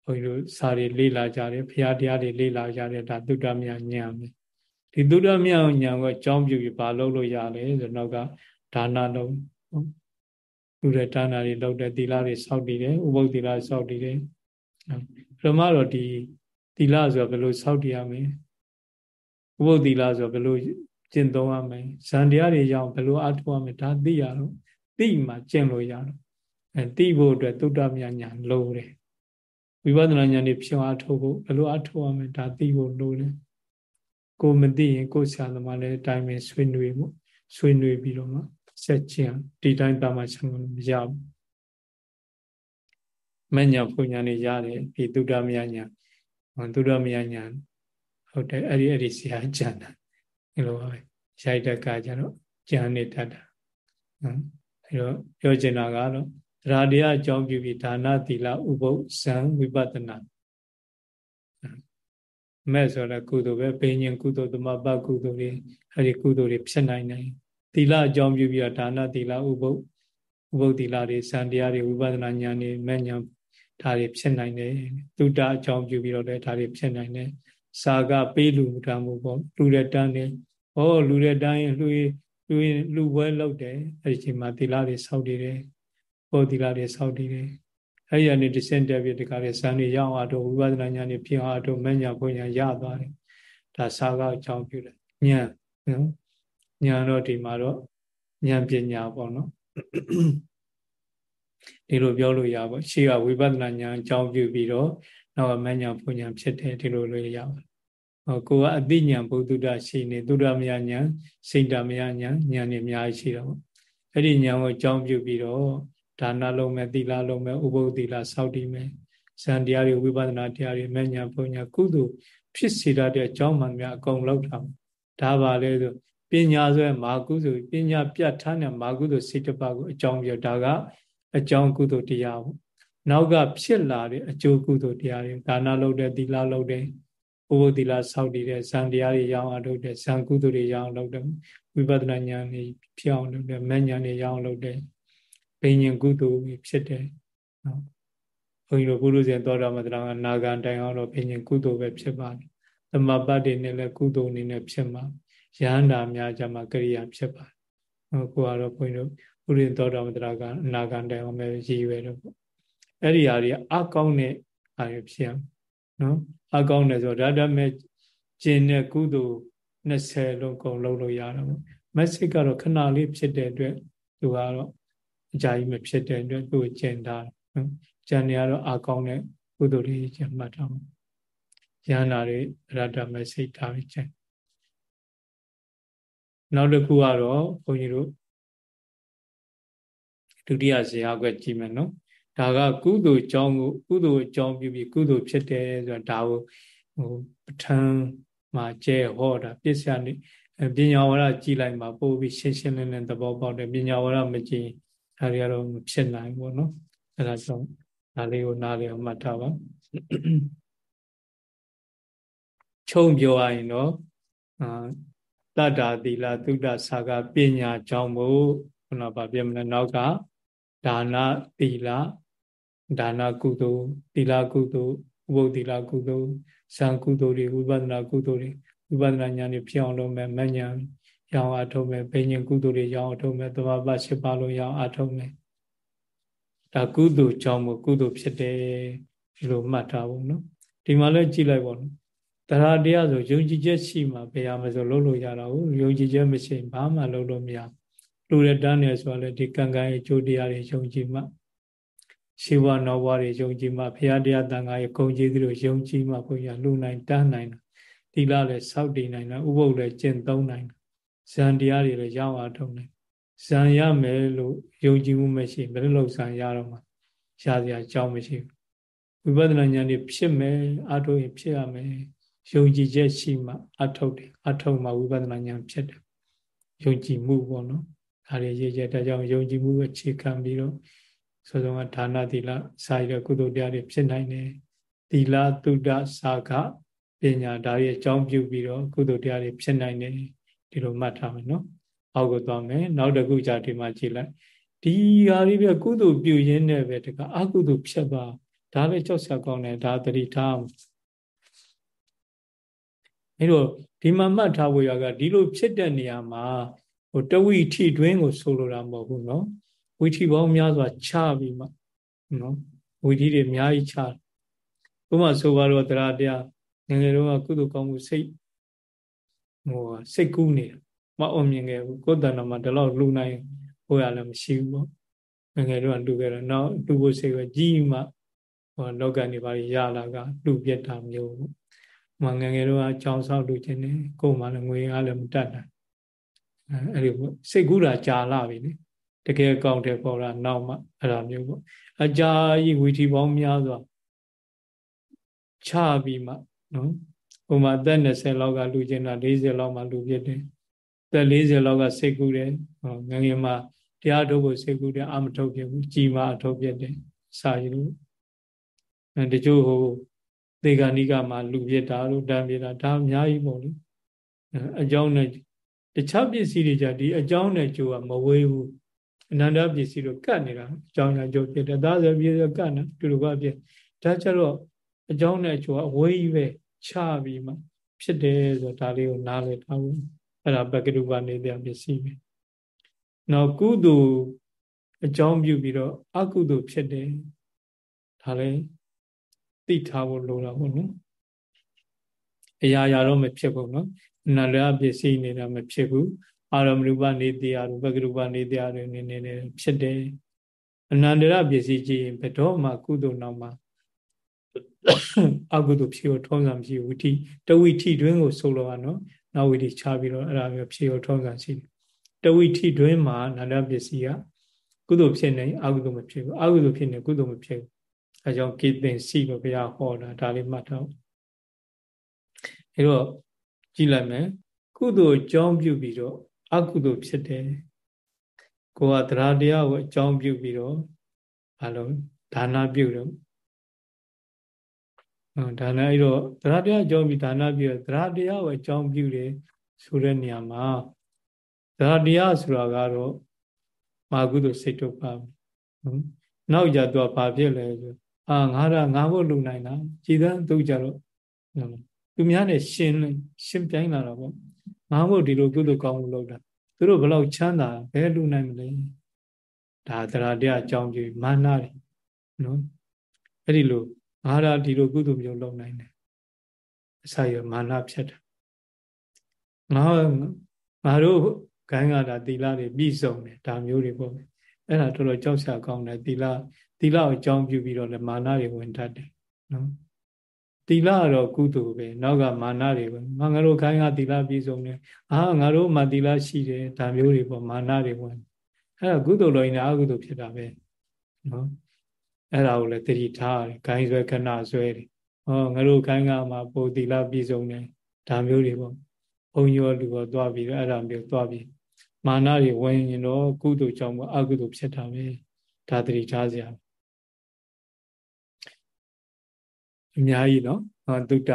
ဘုန်းကြီးတို့စာတွေလေ့လာကြတယ်ဘုရားတရားတွေလေ့လာကြတယ်ဒါတုတ္တမြဉာဏ်ပဲ ဒီတုတ္တမြဉာဏ်ကိုအကြောင်းပြုပြီးဘာလုပ်လို့ရလဲဆိုတော့ကဒါနလုံးလူတဲ့ဒါနတွေလုပ်တဲ့သီလတွေစောင့်တည်တယ်ဥပုသ္သီလစောင့်တည်တယ်ပထမတော့ဒီသီလဆိုဘယ်လိုစောင့်တည်ရမလဲဥပုသ္သီလဆိုဘယ်လိုကျင့်သုံးရမလဲဇန်တရားတွေရအောင်ဘယ်လိုအထောက်ရမလဲဒါသိရတော့သိမှကျင့်လို့ရတော့အဲသိဖို့အတွက်သုတ္တမြညာလိုတယ်ဝိပဿနာဉာဏ်တွေဖြောင်းအထုတ်ဖို့ဘယ်လိုအထုတ်ရမလဲဒါသိဖို့လိုတယ် ကိုမသိရင်ကိုဆရာသမားလည်းအတိုင်းပဲဆွေးနွေးဖို့ဆွေးနွေးပြီးတော့မှဆက်ချင်ဒီတိုင်းတာမှချက်လို့မရဘူးမညာဘုံညာနေရတယ်ဒီသုဒ္ဓမယညာသုဒ္ဓမယညာဟုတ်တယ်အဲ့ဒီအဲ့ဒီဆရာကြံတာဒီလိုပါပဲရိုက်တဲ့ကကြတော့ကြံနေတတ်တာနော်အဲတော့ပြောချင်တာကတော့တရားတရားအကြောင်းပြုပြီးဒါနသီလဥပုသ်ဇံဝိပဿနာ မဲ့ဆိုတော့ကုသိုလ်ပဲဘိညာဉ်ကုသိုလ်သမပကုသိုလ်တွေအဲ့ဒီကုသိုလ်တွေဖြစ်နိုင်တယ်သီလအကြောင်းပြုပြီးတော့ဒါနသီလဥပုသ်ဥပုသ်သီလတွေစံတရားတွေဝိပဿနာဉာဏ်တွေမဲ့ဉာဏ်ဒါတွေဖြစ်နိုင်တယ်တုတ္တအကြောင်းပြုပြီးတော့လည်းဒါတွေဖြစ်နိုင်တယ်စာကပေးလူတာမှုပေါ့လူတဲ့တန်းနေဟောလူတဲ့တန်းရင်လူလူလူပွဲလောက်တယ်အဲ့ဒီချိန်မှာသီလတွေစောင့်တည်တယ်ဘောသီလတွေစောင့်တည်တယ် အဲ့ဒီကနေတဆင့်တက်ပြီးဒီကနေ့ဇန်တွေရအောင်အတော့ဝိပဿနာဉာဏ်တွေဖြစ်အောင်အတော့မဉ္ဇဉ်ဘုံဉာဏ်ရသွားတယ်ဒါစာကအကြောင်းပြုတယ်ဉာဏ်နော်ဉာဏ်တော့ဒီမှာတော့ဉာဏ်ပညာပေါ့နော်ဒီလိုပြောလို့ရပါရှေ့ကဝိပဿနာဉာဏ်အကြောင်းပြုပြီးတော့နောက်ကမဉ္ဇဉ်ဘုံဉာဏ်ဖြစ်တယ်ဒီလိုလို့ရပါဟောကိုကအသိဉာဏ်ဘုဒ္ဓရှိနေသုဒ္ဓမယဉာဏ်စိတ်တမယဉာဏ်ဉာဏ်တွေအများကြီးရှိတော့အဲ့ဒီဉာဏ်ကိုအကြောင်းပြုပြီးတော့ ဒါနလုံးမဲ့သီလလုံးမဲ့ဥပုသ္သီလစောင့်တည်မယ်ဇန်တရားတွေဝိပဿနာတရားတွေမဲ့ညာပုံညာကုသိုလ်ဖြစ်စေတတ်တဲ့အကြောင်းမှန်များအကုန်လောက်တာဒါပါလေဆိုပညာဆိုရင်မာကုသိုလ်ပညာပြတ်ထားတဲ့မာကုသိုလ်စိတ်တစ်ပါးကိုအကြောင်းပြဒါကအကြောင်းကုသိုလ်တရားပေါ့နောက်ကဖြစ်လာတဲ့အကျိုးကုသိုလ်တရားတွေဒါနလုပ်တဲ့သီလလုပ်တဲ့ဥပုသ္သီလစောင့်တည်တဲ့ဇန်တရားတွေရအောင်လုပ်တဲ့ဇန်ကုသိုလ်တွေရအောင်လုပ်တဲ့ဝိပဿနာဉာဏ်တွေဖြစ်အောင်လုပ်တဲ့မဲ့ဉာဏ်တွေရအောင်လုပ်တဲ့ ဘိညာဉ်ကုသိုလ်ဖြစ်တယ်နော်ဘုန်းကြီးတို့ပုရုဇဉ်သောတာမတရာကနာဂံတိုင်အောင်တော့ဘိညာဉ်ကုသိုလ်ပဲဖြစ်ပါတယ်သမပတ်တွေနဲ့လည်းကုသိုလ်အနေနဲ့ဖြစ်မှာယန္တာများကြမှာကရိယာဖြစ်ပါတယ်ဟိုကိုကတော့ဘုန်းကြီးတို့ပုရိသသောတာမတရာကအနာဂံတိုင်အောင်ပဲရည်ရွယ်တော့ပေါ့အဲ့ဒီဟာတွေအကောင်းတဲ့အာရုံဖြစ်အောင်နော်အကောင်းတယ်ဆိုတော့ဒါတမဲ့ကျင်တဲ့ကုသိုလ်20လုံးကုန်လုံးလို့ရတော့ပေါ့မက်ဆေ့ကတော့ခဏလေးဖြစ်တဲ့အတွက်သူကတော့ အကြာကြီးမဖြစ်တဲ့အတွက်သူ့ကိုကျင်တာနော်ကျန်နေရတော့အကောင်းတဲ့ကုသိုလ်တွေကျင်မှတ်ထားမှာယန္တာတွေရတ္တမက်ဆေ့ထားပြီးကျင်နောက်တစ်ခုကတော့ဘုန်းကြီးတို့ဒုတိယဇေယျကွက်ကြည့်မယ်နော်ဒါကကုသိုလ်ကြောင်းကိုကုသိုလ်အကြောင်းပြုပြီးကုသိုလ်ဖြစ်တယ်ဆိုတာဒါကိုဟိုပဋ္ဌာန်းမှာကျဲဟောတာပစ္စယနေပညာဝရကြည်လိုက်မှာပို့ပြီးရှင်းရှင်းလင်းလင်းသဘောပေါက်တယ်ပညာဝရမကြည် ဒါတွေကတော့မဖြစ်နိုင်ဘူးเนาะအဲဒါကြောင့်ဒါလေးကိုနားလည်အောင်မှတ်ထားပါခြုံပြောရရင်တော့အာတတ္တာသီလသုဒ္ဓဆာကပညာကြောင့်မို့ခုနကဗာပြမလဲနောက်ကဒါနသီလဒါနကုသိုလ်သီလကုသိုလ်ဥပုသ္တိလကုသိုလ်ဇံကုသိုလ်တွေဝိပဿနာကုသိုလ်တွေဝိပဿနာဉာဏ်တွေဖြစ်အောင်လုပ်မယ်မဉဏ် ရောင်းအထုတ်မယ်ဘိညာဉ်ကုသိုလ်တွေရောင်းအထုတ်မယ်သဘာဝ၈ပါးလုံးရောင်းအထုတ်မယ်ဒါကုသိုလ်ကြောင့်မို့ကုသိုလ်ဖြစ်တယ်ဒီလိုမှတ်ထားဖို့နော်ဒီမှာလည်းကြည့်လိုက်ပါဦးတရားတရားဆိုယုံကြည်ချက်ရှိမှဘယ်ဟာမဆိုလုပ်လို့ရတာကိုယုံကြည်ချက်မရှိဘာမှလုပ်လို့မရလူရတန်းနေဆိုတော့လေဒီကံကံရဲ့အကျိုးတရားတွေယုံကြည်မှရှိဘနောက်ဘဝတွေယုံကြည်မှဘုရားတရားတန်ခါရဲ့ဂုဏ်ကျေးဇူးတွေယုံကြည်မှဘုရားလူနိုင်တန်းနိုင်တာတိလလည်းစောက်တည်နိုင်တာဥပုပ်လည်းကျင့်သုံးနိုင်တာ ဇန်တရားတွေလည်းရောက်အောင်ထုံနိုင်ဇန်ရမယ်လို့ယုံကြည်မှုမရှိဘယ်လိုလုပ်ဇန်ရတော့မှရစရာအကြောင်းမရှိဘူးဝိပဿနာဉာဏ်တွေဖြစ်မယ်အထုရင်ဖြစ်ရမယ်ယုံကြည်ချက်ရှိမှအထုတ်တယ်အထုတ်မှဝိပဿနာဉာဏ်ဖြစ်တယ်ယုံကြည်မှုပေါ့နော်ဒါတွေရေးချက်ဒါကြောင့်ယုံကြည်မှုအခြေခံပြီးတော့ဆိုတော့ဒါနသီလစာရတဲ့ကုသိုလ်တရားတွေဖြစ်နိုင်တယ်သီလသုဒ္ဓစာကပညာဒါတွေအကြောင်းပြုပြီးတော့ကုသိုလ်တရားတွေဖြစ်နိုင်တယ် ဒီလိုမှတ်ထားမယ်နော်အောက်ကိုသွားမယ်နောက်တစ်ခုကြာဒီမှာကြည့်လိုက်ဒီဟာတွေပဲကုသိုလ်ပြုရင်းနဲ့ပဲတကအကုသိုလ်ဖြစ်သွားဒါလည်းကြောက်စရာကောင်းတယ်ဒါတတိထားအဲတော့ဒီမှာမှတ်ထားဖို့ရကဒီလိုဖြစ်တဲ့နေရာမှာဟိုတဝိထီတွင်းကိုဆိုလိုတာမဟုတ်ဘူးနော်ဝိထီပေါင်းများစွာချပြီးမှနော်ဝိထီတွေအများကြီးချဥပမာဆိုပါတော့တရားတရားငငယ်တော့ကုသိုလ်ကောင်းမှုစိတ် ဟိုစိတ်ကူးနေတာမအောင်မြင်ခဲ့ဘူးကိုယ်တဏ္ဍမှာဒီလောက်လူနိုင်ဟိုရလည်းမရှိဘူးပေါ့ငငယ်တော့လူခဲ့တော့နောက်လူဖို့စိတ်ပဲကြီးမှဟိုလောကနေပါရလာကလူပြက်တာမျိုးပေါ့မငငယ်တော့အကြောင်းဆောက်လူခြင်းနဲ့ကိုယ်မှလည်းငွေအားလည်းမတတ်နိုင်အဲ့ဒီပေါ့စိတ်ကူးတာကြာလာပြီလေတကယ်ကောင်းတယ်ပေါ်တာနောက်မှအဲ့လိုမျိုးပေါ့အကြာကြီးဝီထီပေါင်းများစွာချပြီးမှနော် ဥမာအသက်20လောက်ကလူကျင်တာ40လောက်မှလူပြစ်တယ်အသက်40လောက်ကစိတ်ကူးတယ်ဟောငငယ်မှာတရားထုတ်ဖို့စိတ်ကူးတယ်အမထုတ်ပြဘူးကြီးမှအထုတ်ပြတယ်စာရည်လို့အဲတချို့ဟိုသေဂာနိကမှာလူပြစ်တာလို့တန်ပြစ်တာဒါအများကြီးပေါ့လေအကြောင်းနဲ့တခြားပစ္စည်းတွေကြဒီအကြောင်းနဲ့ကြိုးကမဝေးဘူးအနန္တပစ္စည်းတို့ကတ်နေတာအကြောင်းနဲ့ကြိုးဖြစ်တယ်ဒါဆိုပြည့်ကတ်နေတူတူကဖြစ်ဒါကြတော့အကြောင်းနဲ့ကြိုးကအဝေးကြီးပဲ ချပြီးမှဖြစ်တယ်ဆိုဒါလေးကိုနားလည်ထားဖို့အဲ့ဒါပကရုပနေတဲ့ပစ္စည်းပဲနောက်ကုသိုလ်အကြောင်းပြုပြီးတော့အကုသိုလ်ဖြစ်တယ်ဒါလည်းသိထားဖို့လိုတာပေါ့နော်အရာရာတော့မဖြစ်ဘူးနော်အနန္တပစ္စည်းနေတာမဖြစ်ဘူးအာရမရူပနေတရားရူပကရူပနေတရားတွေနေနေဖြစ်တယ်အနန္တရပစ္စည်းကြည့်ရင်ဘယ်တော့မှကုသိုလ်နောက်မှာ အကုသိုလ်ဖြစ်ကိုထုံးစံဖြစ်ဝိတိတဝိထိတွင်းကိုဆိုလိုရနော်နောက်ဝိတိချပြီးတော့အဲ့ဒါမျိုးဖြစ်ကိုထုံးစံရှိတယ်တဝိထိတွင်းမှာနန္ဒပစ္စည်းကကုသိုလ်ဖြစ်နေအကုသိုလ်မဖြစ်ဘူးအကုသိုလ်ဖြစ်နေကုသိုလ်မဖြစ်ဘူးအဲကြောင့်ကိသင်စီလို့ဘုရားဟောတာဒါလေးမှတ်တော့အဲတော့ကြည့်လိုက်မယ်ကုသိုလ်အကြောင်းပြုပြီးတော့အကုသိုလ်ဖြစ်တယ်ကိုကတရားတရားကိုအကြောင်းပြုပြီးတော့ဘာလို့ဒါနပြုတော့ ဒါနအဲ့တော့တရားတရားအကြောင်းပြုဒါနပြုတော့တရားတရားကိုအကြောင်းပြုတယ်ဆိုတဲ့နေရာမှာတရားတရားဆိုတာကတော့မာကုသိုလ်စိတ်ထုတ်ပါနော်နောက်ကြတော့ဘာဖြစ်လဲဆိုအာငါရငါဖို့လူနိုင်တာကြည်သားသူကြတော့သူများနဲ့ရှင်ရှင်ပြိုင်းလာတော့ပေါ့ငါဖို့ဒီလိုကုသိုလ်ကောင်းလို့လုပ်တာသူတို့ဘလောက်ချမ်းသာဘယ်လူနိုင်မလဲဒါတရားတရားအကြောင်းကြီးမာနတွေနော်အဲ့ဒီလို ငါရဒီလိုကုသိုလ်မျိုးလုပ်နိုင်တယ်အစာရမာနဖြစ်တယ်ငါငါတို့ဂိုင်းကတာသီလတွေပြည့်စုံတယ်ဒါမျိုးတွေပေါ့အဲ့ဒါတော်တော်ကြောက်စရာကောင်းတယ်သီလသီလကိုအကြောင်းပြုပြီးတော့လည်းမာနတွေဝင်တတ်တယ်နော်သီလကတော့ကုသိုလ်ပဲနောက်ကမာနတွေပဲငါငါတို့ခိုင်းကသီလပြည့်စုံတယ်အာငါတို့မှသီလရှိတယ်ဒါမျိုးတွေပေါ့မာနတွေဝင်အဲ့ဒါကုသိုလ်လို့ရင်အကုသိုလ်ဖြစ်တာပဲနော် အဲ့ဒါကိုလည်းတတိထားတယ်ခိုင်းဆွဲခဏဆွဲတယ်ဟောငါတို့ခိုင်းကမှပိုသီလပြည့်စုံတယ်ဒါမျိုးတွေပေါ့ဘုံရောလူရောသွားပြီးတော့အဲ့ဒါမျိုးသွားပြီးမာနတွေဝင်ရင်တော့ကုသိုလ်ကြောင့်အကုသိုလ်ဖြစ်တာပဲဒါတတိထားစရာအများကြီးနော်သုတ္တ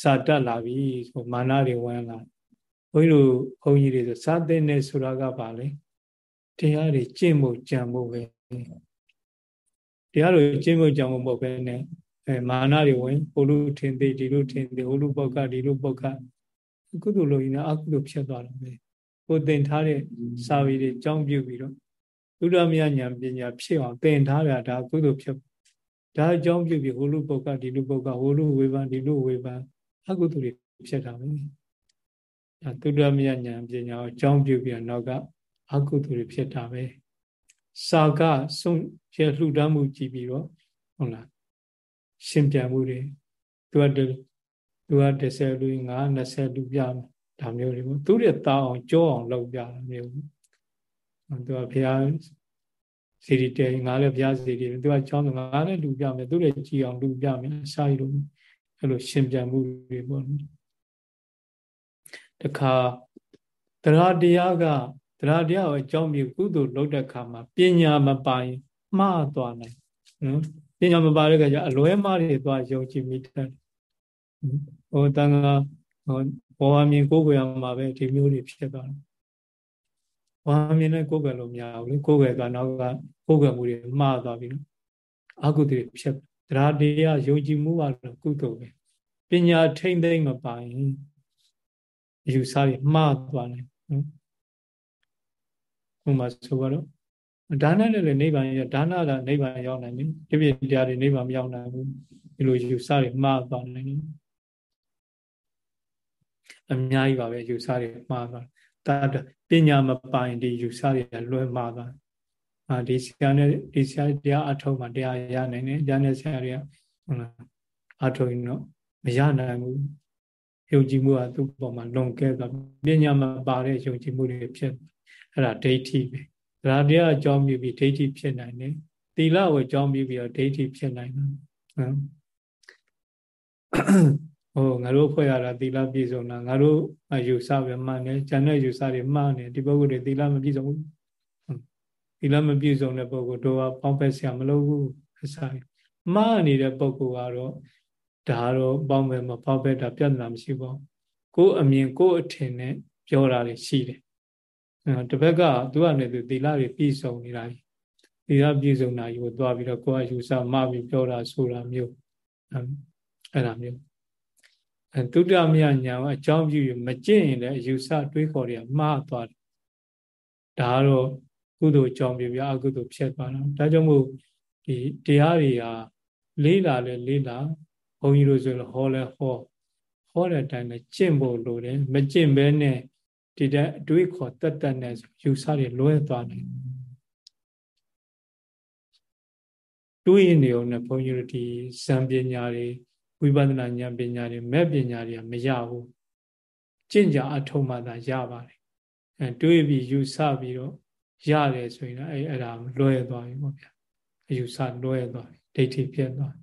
စာတက်လာပြီဆိုမာနတွေဝင်လာဘုန်းကြီးတို့ဘုန်းကြီးတွေဆိုစာသိနေဆိုတာကပါလေတရားတွေကျင့်ဖို့ကြံဖို့ပဲ တရားတွေကျင့်ဖို့ကြံဖို့မဟုတ်ပဲနဲ့အဲမာနတွေဝင်ဟိုလူထင်သေးဒီလူထင်သေးဟိုလူပုတ်ကဒီလူပုတ်ကကုသိုလ်လို့ရင်အကုသိုလ်ဖြစ်သွားတယ်ပဲကိုသင်ထားတဲ့စာပေတွေကြောင်းပြုပြီးတော့သုဒ္ဓမယဉာဏ်ပညာဖြစ်အောင်သင်ထားတာဒါကုသိုလ်ဖြစ်ဒါအကြောင်းပြုပြီးဟိုလူပုတ်ကဒီလူပုတ်ကဟိုလူဝေဖန်ဒီလူဝေဖန်အကုသိုလ်တွေဖြစ်တာပဲဒါသုဒ္ဓမယဉာဏ်ပညာကိုအကြောင်းပြုပြီးတော့နောက်ကအကုသိုလ်တွေဖြစ်တာပဲ စာကဆုံးရလှူဒန်းမှုကြည့်ပြီးတော့ဟုတ်လားရှင်ပြန်မှုတွေသူကသူက30လူငါ20လူပြမယ်ဒါမျိုးတွေပေါ့သူတွေတောင်းအောင်ကြောအောင်လုပ်ပြတာမျိုးသူကဘုရားစီရီတဲငါလည်းဘုရားစီရီသူကကြောင်းငါလည်းလူပြမယ်သူတွေကြည်အောင်လူပြမယ်အစာရလို့အဲ့လိုရှင်ပြန်မှုတွေပေါ့တခါတရားတရားက တရားတရားကိုအကြောင်းပြုကုသိုလ်လုပ်တဲ့ခါမှာပညာမပိုင်မှားသွားနိုင်နော်ပညာမပါတဲ့ခါကျအလွဲမှားတွေသွားယုံကြည်မိတယ်ဟိုတန်ခါဟိုဘောမြင်ကိုယ်ွယ်မှာပဲဒီမျိုးတွေဖြစ်သွားတယ်ဘောမြင်နဲ့ကိုယ်ွယ်လို့မရဘူးလေကိုယ်ွယ်ကနောက်ကကိုယ်ွယ်မှုတွေမှားသွားပြီနော်အကုသိုလ်ဖြစ်တရားတရားယုံကြည်မှုကတော့ကုသိုလ်ပဲပညာထိမ့်သိမ့်မပိုင်ယူဆရမှားသွားတယ်နော် ဥပမာဆိုတော့ဒါနနဲ့လည်းနိဗ္ဗာန်ရဒါနကနိဗ္ဗာန်ရောက်နိုင်တယ်ဒီပြတရားတွေနိဗ္ဗာန်မရောက်နိုင်ဘူးဒီလိုယူဆတွေမှားသွားနိုင်တယ်အများကြီးပါပဲယူဆတွေမှားသွားတာပညာမပိုင်ဒီယူဆတွေလွဲမှားသွားအာဒီဆရာနဲ့ဒီဆရာတရားအထုံးမှာတရားရနိုင်တယ်ဉာဏ်နဲ့ဆရာတွေကဟုတ်လားအထုံးရင်တော့မရနိုင်ဘူးယုံကြည်မှုကသူ့ပေါ်မှာလွန်ကဲသွားပညာမပါတဲ့ယုံကြည်မှုတွေဖြစ် အဲ့ဒါဒိဋ္ဌိပဲသရတရားအကြောင်းပြုပြီးဒိဋ္ဌိဖြစ်နိုင်တယ်သီလကိုအကြောင်းပြုပြီးတော့ဒိဋ္ဌိဖြစ်နိုင်တယ်နော်ဟိုငါတို့ဖွဲ့ရတာသီလပြည့်စုံတာငါတို့အယူဆပဲမှန်တယ်ဉာဏ်နဲ့ယူဆတွေမှားနေဒီပုဂ္ဂိုလ်တွေသီလမပြည့်စုံဘူးသီလမပြည့်စုံတဲ့ပုဂ္ဂိုလ်တို့ကပေါင်းဖက်ဆရာမလုပ်ဘူးအစားမှားနေတဲ့ပုဂ္ဂိုလ်ကတော့ဒါတော့ပေါင်းဖက်မပေါင်းဖက်တာပြဿနာမရှိပါဘူးကိုယ်အမြင်ကိုယ်အထင်နဲ့ပြောတာတွေရှိတယ် တပတ်ကသူကလည်းသူသီလတွေပြည့်စုံနေတာသီလပြည့်စုံတာယူသွားပြီးတော့ကိုယ်ကယူဆမှပြီးပြောတာဆိုတာမျိုးအဲ့ဒါမျိုးအဲတုဒ္ဓမယညာအကြောင်းပြုမကျင့်ရင်လည်းယူဆတွေးခေါ်တွေကမှားသွားတယ်ဒါကတော့ကုသိုလ်အကြောင်းပြုပြအကုသိုလ်ဖြစ်သွားတာဒါကြောင့်မို့ဒီတရားတွေဟာလေးလာလဲလေးလာဘုန်းကြီးတို့ဆိုရင်ဟောလဲဟောဟောတဲ့အတိုင်းနဲ့ကျင့်ဖို့လိုတယ်မကျင့်ဘဲနဲ့ ဒီတဲ့အတွေးခေါ်တက်တက်နဲ့ယူဆတွေလွဲသွားတယ်တွေးနေအောင်နဲ့ဘုန်းကြီးတို့ဒီဇံပညာတွေဝိပဿနာဉာဏ်ပညာတွေမဲ့ပညာတွေကမရဘူးကျင့်ကြအထုံးမှသာရပါတယ်အဲတွေးပြီးယူဆပြီးတော့ရတယ်ဆိုရင်အဲအဲ့ဒါလွဲသွားပြီပေါ့ဗျာအယူဆလွဲသွားပြီဒိဋ္ဌိပြတ်သွား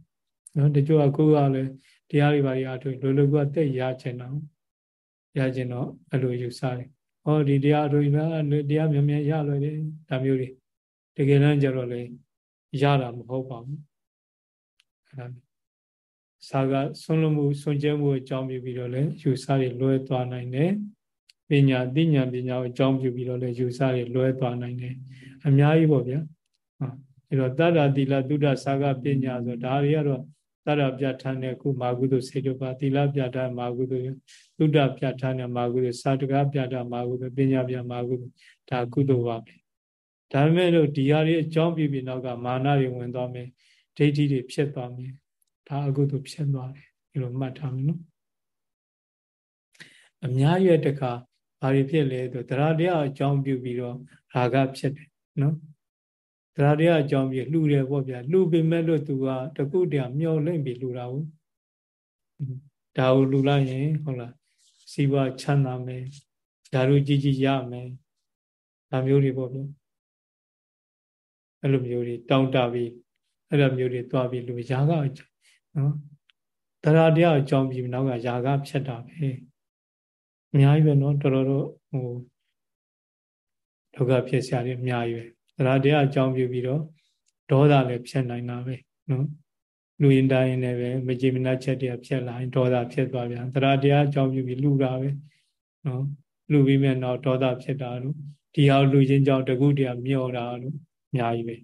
နော်တချို့ကကိုယ်ကလည်းတရားတွေပါရအထုံးလွယ်လွယ်ကတက်ရချင်တော့ ရခြင်းတော့အဲ့လိုယူဆတယ်။ဟောဒီတရားတို့လားတရားမြင်မြင်ရလွယ်တယ်ဒါမျိုးတွေတကယ်တမ်းကျတော့လေရတာမဟုတ်ပါဘူး။အဲ့ဒါစာကဆွလွန်မှုဆွကျဲမှုအကြောင်းပြုပြီးတော့လေယူဆတွေလွဲသွားနိုင်တယ်။ပညာသိဉာဏ်ပညာကိုအကြောင်းပြုပြီးတော့လေယူဆတွေလွဲသွားနိုင်တယ်။အများကြီးပေါ့ဗျာ။အဲတော့တတ္တသီလသုဒ္ဓစာကပညာဆိုဒါတွေကတော့ တတ္တပြဋ္ဌာန်းတဲ့ခုမာကုသိုလ်စေတုပါသီလပြဋ္ဌာန်းမာကုသိုလ်သုဒ္ဓပြဋ္ဌာန်းတဲ့မာကုသိုလ်စာတကပြဋ္ဌာန်းမာကုသိုလ်ပညာပြမာကုသိုလ်ဒါကုသိုလ်ပါပဲဒါပေမဲ့လို့ဒီဟာတွေအကြောင်းပြပြီးနောက်ကမာနတွေဝင်သွားမယ်ဒိဋ္ဌိတွေဖြစ်သွားမယ်ဒါအကုသိုလ်ဖြစ်သွားတယ်ဒီလိုမှတ်ထားမယ်နော်အများရဲ့တခါဘာတွေဖြစ်လဲဆိုတရားတရားအကြောင်းပြုပြီးတော့ရာဂဖြစ်တယ်နော် တရားတရားအကြောင်းပြုလှူတယ်ပေါ့ဗျာလှူပေမဲ့လို့သူကတကုတည်းမျောလိမ့်ပြီးလှူတာဟုတ်ဒါကိုလှူလိုက်ရင်ဟုတ်လားစီးပွားချမ်းသာမယ်ဓာတ်ကြီးကြီးရမယ်ဒါမျိုးတွေပေါ့ဗျာအဲ့လိုမျိုးတွေတောင်းတပြီးအဲ့လိုမျိုးတွေသွားပြီးလူရာဂနော်တရားတရားအကြောင်းပြီးနောက်ကရာဂဖြစ်တာပဲအများကြီးပဲနော်တော်တော်တော့ဟိုဒုက္ခဖြစ်စရာတွေအများကြီးပဲတ ရားတရားအကြောင်းပြုပြီးတော့ဒေါသလည်းဖြစ်နိုင်တာပဲနော်လူရင်တိုင်းနဲ့ပဲမကြည်မနှက်ချက်တည်းဖြစ်လာရင်ဒေါသဖြစ်သွားပြန်တရားတရားအကြောင်းပြုပြီးလူတာပဲနော်လူပြီးမဲ့တော့ဒေါသဖြစ်တာလို့ဒီဟာလူချင်းကြောင့်တကုတရားမျောတာလို့အများကြီးပဲ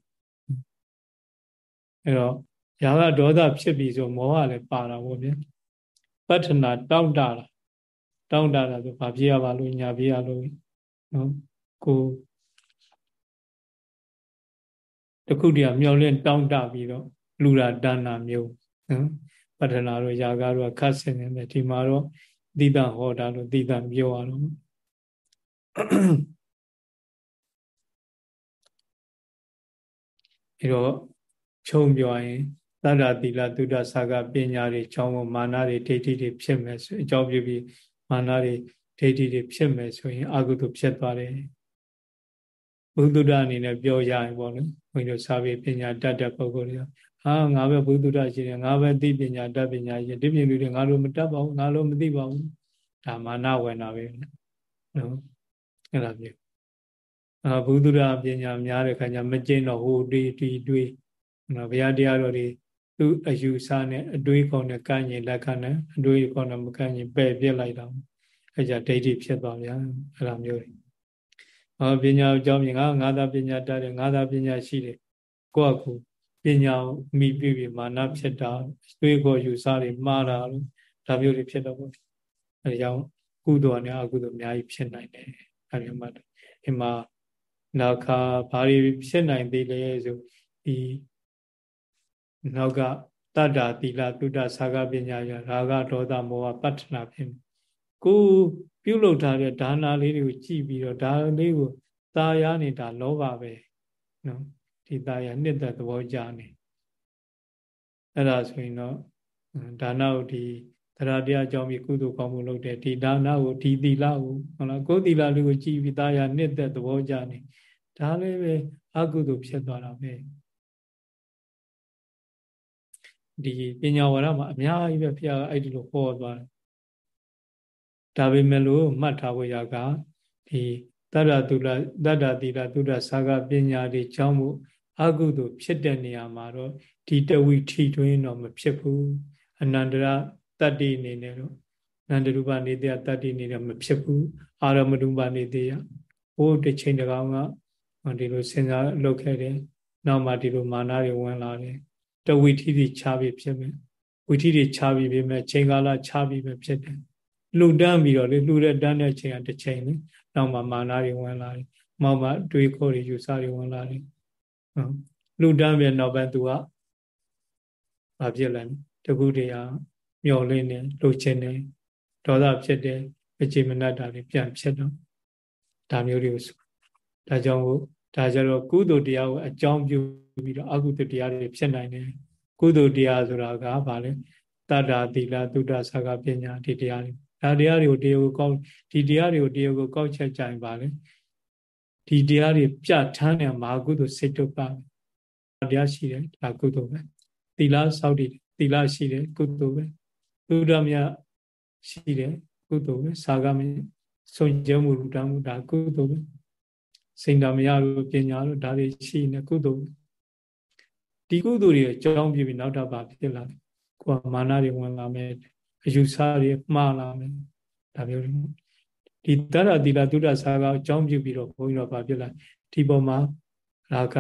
အဲ့တော့ရာဂဒေါသဖြစ်ပြီဆိုမောဟလည်းပါတာပေါ့ဗျပဋ္ဌနာတောင့်တတာတောင့်တတာဆိုဘာဖြစ်ရပါလို့ညာဖြစ်ရလို့နော်ကို တခုတည်းမျောလင့်တောင့်တပြီးတော့လူရာဒါနာမျိုးနော်ပဋ္ဌနာတို့ယာကတို့ခတ်ဆင်နေတယ်ဒီမှာတော့သီတဟောတာလို့သီတပြောရတော့အဲတော့ခြုံပြောရင်သတ္တတိလသုဒ္ဓဆာကပညာတွေချောင်းပေါ်မာနတွေဒိဋ္ဌိတွေဖြစ်မယ်ဆိုအကြောင်းပြုပြီးမာနတွေဒိဋ္ဌိတွေဖြစ်မယ်ဆိုရင်အကုသိုလ်ဖြစ်သွားတယ် ဘုဒ္ဓအနေနဲ့ပြောရရင်ပေါ့နော်ဘုန်းကြီးတို့စာပေပညာတတ်တဲ့ပုဂ္ဂိုလ်တွေဟာငါပဲဘုဒ္ဓရှိတယ်ငါပဲသိပညာတတ်ပညာရှိဒီပြင်လူတွေငါလိုမတတ်ပါဘူးငါလိုမသိပါဘူးဒါမာနဝင်တာပဲနော်အဲ့ဒါမျိုးအာဘုဒ္ဓပညာများတဲ့ခါကျမကျင့်တော့ဟိုတွေးတီတွေးနော်ဘုရားတရားတော်တွေသူအယူဆနဲ့အတွေးကောင်းနဲ့ကန့်ရင်လက်ခံနဲ့အတွေးကောင်းနဲ့မကန့်ရင်ပယ်ပြစ်လိုက်တော့အဲကြဒိဋ္ဌိဖြစ်သွားဗျာအဲ့လိုမျိုးတွေ ဟောပညာအကြောင်းမြင်ငါငါသာပညာတတ်တယ်ငါသာပညာရှိတယ်ကိုယ့်အကူပညာမိပြီးပြီးမာနဖြစ်တာတွေးခေါ်ယူဆတွေမှားတာလို့ဒါမျိုးတွေဖြစ်တော့ဘူးအဲကြောင့်ကုသိုလ်နဲ့အကုသိုလ်အများကြီးဖြစ်နိုင်တယ်အဲဒီမှာဒီမှာနောက်ခါဘာတွေဖြစ်နိုင်သေးလဲဆိုဒီနောက်ကတတ္တာသီလသုဒ္ဓသာဂပညာရရာဂဒေါသမောဟပတ္ထနာဖြစ်ကို ပြုလုပ်ထားတဲ့ဒါနာလေးတွေကိုကြည့်ပြီးတော့ဒါလေးကိုตาရနေတာလောဘပဲနော်ဒီตาရနှစ်သက်သဘောကြနေအဲ့ဒါဆိုရင်တော့ဒါနကိုဒီတရားတရားအကြောင်းပြီးကုသိုလ်ကောင်းမှုလုပ်တယ်ဒီဒါနကိုဒီသီလကိုဟုတ်လားကိုယ်သီလလေးကိုကြည့်ပြီးตาရနှစ်သက်သဘောကြနေဒါလေးပဲအကုသိုလ်ဖြစ်သွားတာပဲဒီပညာဝါဒမှာအများကြီးပဲဘုရားအဲ့ဒီလိုဟောသွားတယ် ဒါပေမဲ့လို့မှတ်ထားဖို့ရကဒီတတ္တတုလတတ္တတိလသုဒ္ဓစာကပညာတွေကြောင့်မို့အကုသို့ဖြစ်တဲ့နေရာမှာတော့ဒီတဝိထီတွင်းတော့မဖြစ်ဘူးအနန္တရတတ္တိအနေနဲ့တော့နန္တရူပနေတဲ့တတ္တိအနေနဲ့မဖြစ်ဘူးအာရမရူပနေတဲ့ဟိုတစ်ချိန်တကောင်ကဒီလိုစဉ်းစားလုပ်ခဲ့တယ်နောက်မှဒီလိုမာနတွေဝင်လာတယ်တဝိထီတွေခြားပြီးဖြစ်မယ်ဝိထီတွေခြားပြီးဖြစ်မယ်ချိန်ကာလခြားပြီးပဲဖြစ်တယ် လှူဒန်းပြီးတော့လေလှူတဲ့တန်းတဲ့ချိန်ကတစ်ချိန်လေနောက်မှမာနတွေဝင်လာတယ်မောက်မှတွေးခေါ်တွေယူဆတွေဝင်လာတယ်ဟုတ်လှူဒန်းပြီးနောက်ပိုင်းသူကဘာဖြစ်လဲတခုတည်းဟာမျောလင်းနေလှူခြင်းနေဒေါသဖြစ်တယ်အချိန်မနတ်တာတွေပြန်ဖြစ်တော့ဒါမျိုးတွေကိုဆိုဒါကြောင့်ဒါကြတော့ကုသိုလ်တရားကိုအကြောင်းပြုပြီးတော့အကုသိုလ်တရားတွေဖြစ်နိုင်တယ်ကုသိုလ်တရားဆိုတာကဘာလဲတတ္တာသီလသုဒ္ဓဆာကပညာဒီတရားတွေ ဒါတရားတွေကိုတရားကိုကောက်ဒီတရားတွေကိုတရားကိုကောက်ချက်ကြရင်ပါလေဒီတရားတွေပြဋ္ဌာန်းနေမှာကုသိုလ်စိတ်တုပ္ပတရားရှိတယ်ဒါကုသိုလ်ပဲသီလစောင့်တည်သီလရှိတယ်ကုသိုလ်ပဲသုဒ္ဓမြရှိတယ်ကုသိုလ်ပဲစာကမဆုံးကျမှုလူတမှုဒါကုသိုလ်ပဲစိန်တမရတို့ပညာတို့ဒါတွေရှိနေကုသိုလ်ဒီကုသိုလ်တွေအကြောင်းပြပြီးနောက်တော့ပါဖြစ်လာတယ်ကိုယ်ကမာနတွေဝင်လာမယ် အယူဆတွေမှားလာမယ်ဒါမျိုးတွေဒီတရတိလသုဒ္ဓစာကအကြောင်းပြုပြီးတော့ဘုန်းကြီးတို့ဗာပြလာဒီပေါ်မှာရာဂ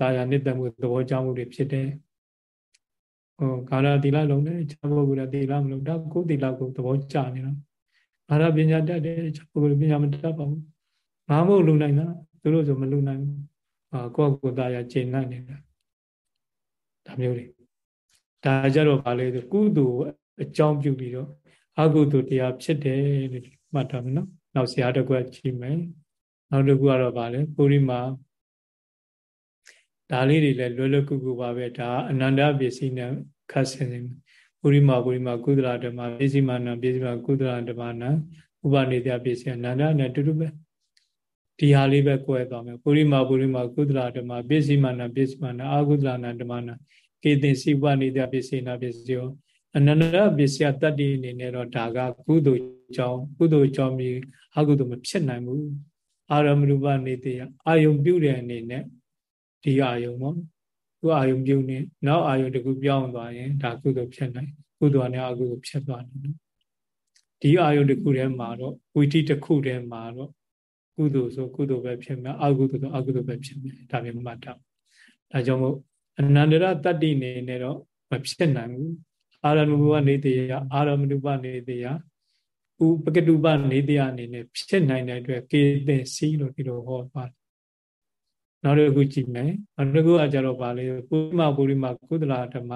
တာယာနှစ်သက်မှုသဘောကျမှုတွေဖြစ်တယ်ဟိုကာရသီလလုံးတယ်ခြားပုဂ္ဂိုလ်ကသီလမလုံးဒါကိုယ်သီလကိုသဘောကျနေတော့ဘာရပညာတတ်တယ်ခြားပုဂ္ဂိုလ်ပညာမတတ်ပါဘူးငါမို့လူနိုင်တာသူတို့ဆိုမလူနိုင်ဘူးအာကိုယ့်ကိုယ်သားရကျင့်နိုင်နေတာဒါမျိုးတွေဒါကြတော့ဗာလေကုသိုလ် အကြောင်းပြုပြီးတော့အကုသိုလ်တရားဖြစ်တယ်လို့မှတ်ထားမယ်နော်နောက်ဆရာတကွကြည့်မယ်နောက်တစ်ခုကတော့ဗာလေပုရိမာဒါလေးတွေလည်းလွယ်လွယ်ကူကူပါပဲဒါအနန္တပစ္စည်းနဲ့ခတ်ဆင်နေပုရိမာပုရိမာကုသလဓမ္မပစ္စည်းမာနပစ္စည်းမာကုသလဓမ္မနာဥပနိတပစ္စည်းအနန္တနဲ့တူတူပဲဒီဟာလေးပဲကိုယ်သွားမယ်ပုရိမာပုရိမာကုသလဓမ္မပစ္စည်းမာနပစ္စည်းမာနအာကုသလနာဓမ္မနာကေတင်စီဥပနိတပစ္စည်းနာပစ္စည်းရော အနန္တပစ္စယတတ္တိအနေနဲ့တော့ဒါကကုသိုလ်ကြောင့်ကုသိုလ်ကြောင့်ပြီးအကုသိုလ်မဖြစ်နိုင်ဘူးအာရမရူပနေတယအာယုံပြုတဲ့အနေနဲ့ဒီအာယုံပေါ့သူအာယုံပြုနေနောက်အာယုံတခုပြောင်းသွားရင်ဒါကုသိုလ်ဖြစ်နိုင်ကုသိုလ်နဲ့အကုသိုလ်ဖြစ်သွားတယ်နော်ဒီအာယုံတခုထဲမှာတော့ဝိတိတခုထဲမှာတော့ကုသိုလ်ဆိုကုသိုလ်ပဲဖြစ်မယ်အကုသိုလ်ဆိုအကုသိုလ်ပဲဖြစ်မယ်ဒါမျိုးမှတ်တာဒါကြောင့်မို့အနန္တရတတ္တိနေနဲ့တော့မဖြစ်နိုင်ဘူး အာရမဏုပနေတေယအာရမဏုပနေတေယဥပကတုပနေတေယအနေနဲ့ဖြစ်နိုင်တဲ့အတွက်ကေသင်စီလို့ဒီလိုဟောပါတယ်နောက်တစ်ခုကြည့်မယ်နောက်တစ်ခုကကြတော့ဗာလေပုရိမပုရိမကုသလဓမ္မ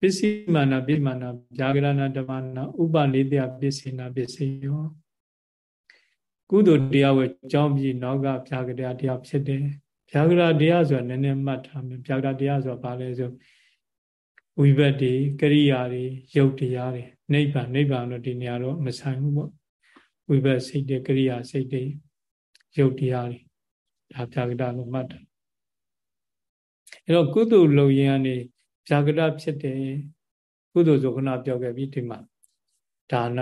ပစ္စည်းမာနပစ္စည်းမာနဗျာဂရဏဓမ္မနာဥပနေတေယပစ္စည်းနာပစ္စည်းယောကုသိုလ်တရားဝဲကြောင်းပြီးနောက်ကဗျာဂရတရားဖြစ်တယ်ဗျာဂရတရားဆိုတာနည်းနည်းမှတ်ထားမယ်ဗျာဂရတရားဆိုတာဗာလဲဆို ဝိဘတ်တွေကရိယာတွေယုတ်တရားတွေနိဗ္ဗာန်နိဗ္ဗာန်တော့ဒီနေရာတော့မဆိုင်ဘူးပေါ့ဝိဘတ်စိတ်တွေကရိယာစိတ်တွေယုတ်တရားတွေဒါဗျာကတလို့မှတ်တယ်အဲ့တော့ကုသိုလ်လုံရင်ကနေဗျာကတဖြစ်တယ်ကုသိုလ်ဆိုခဏပြောခဲ့ပြီဒီမှာဒါန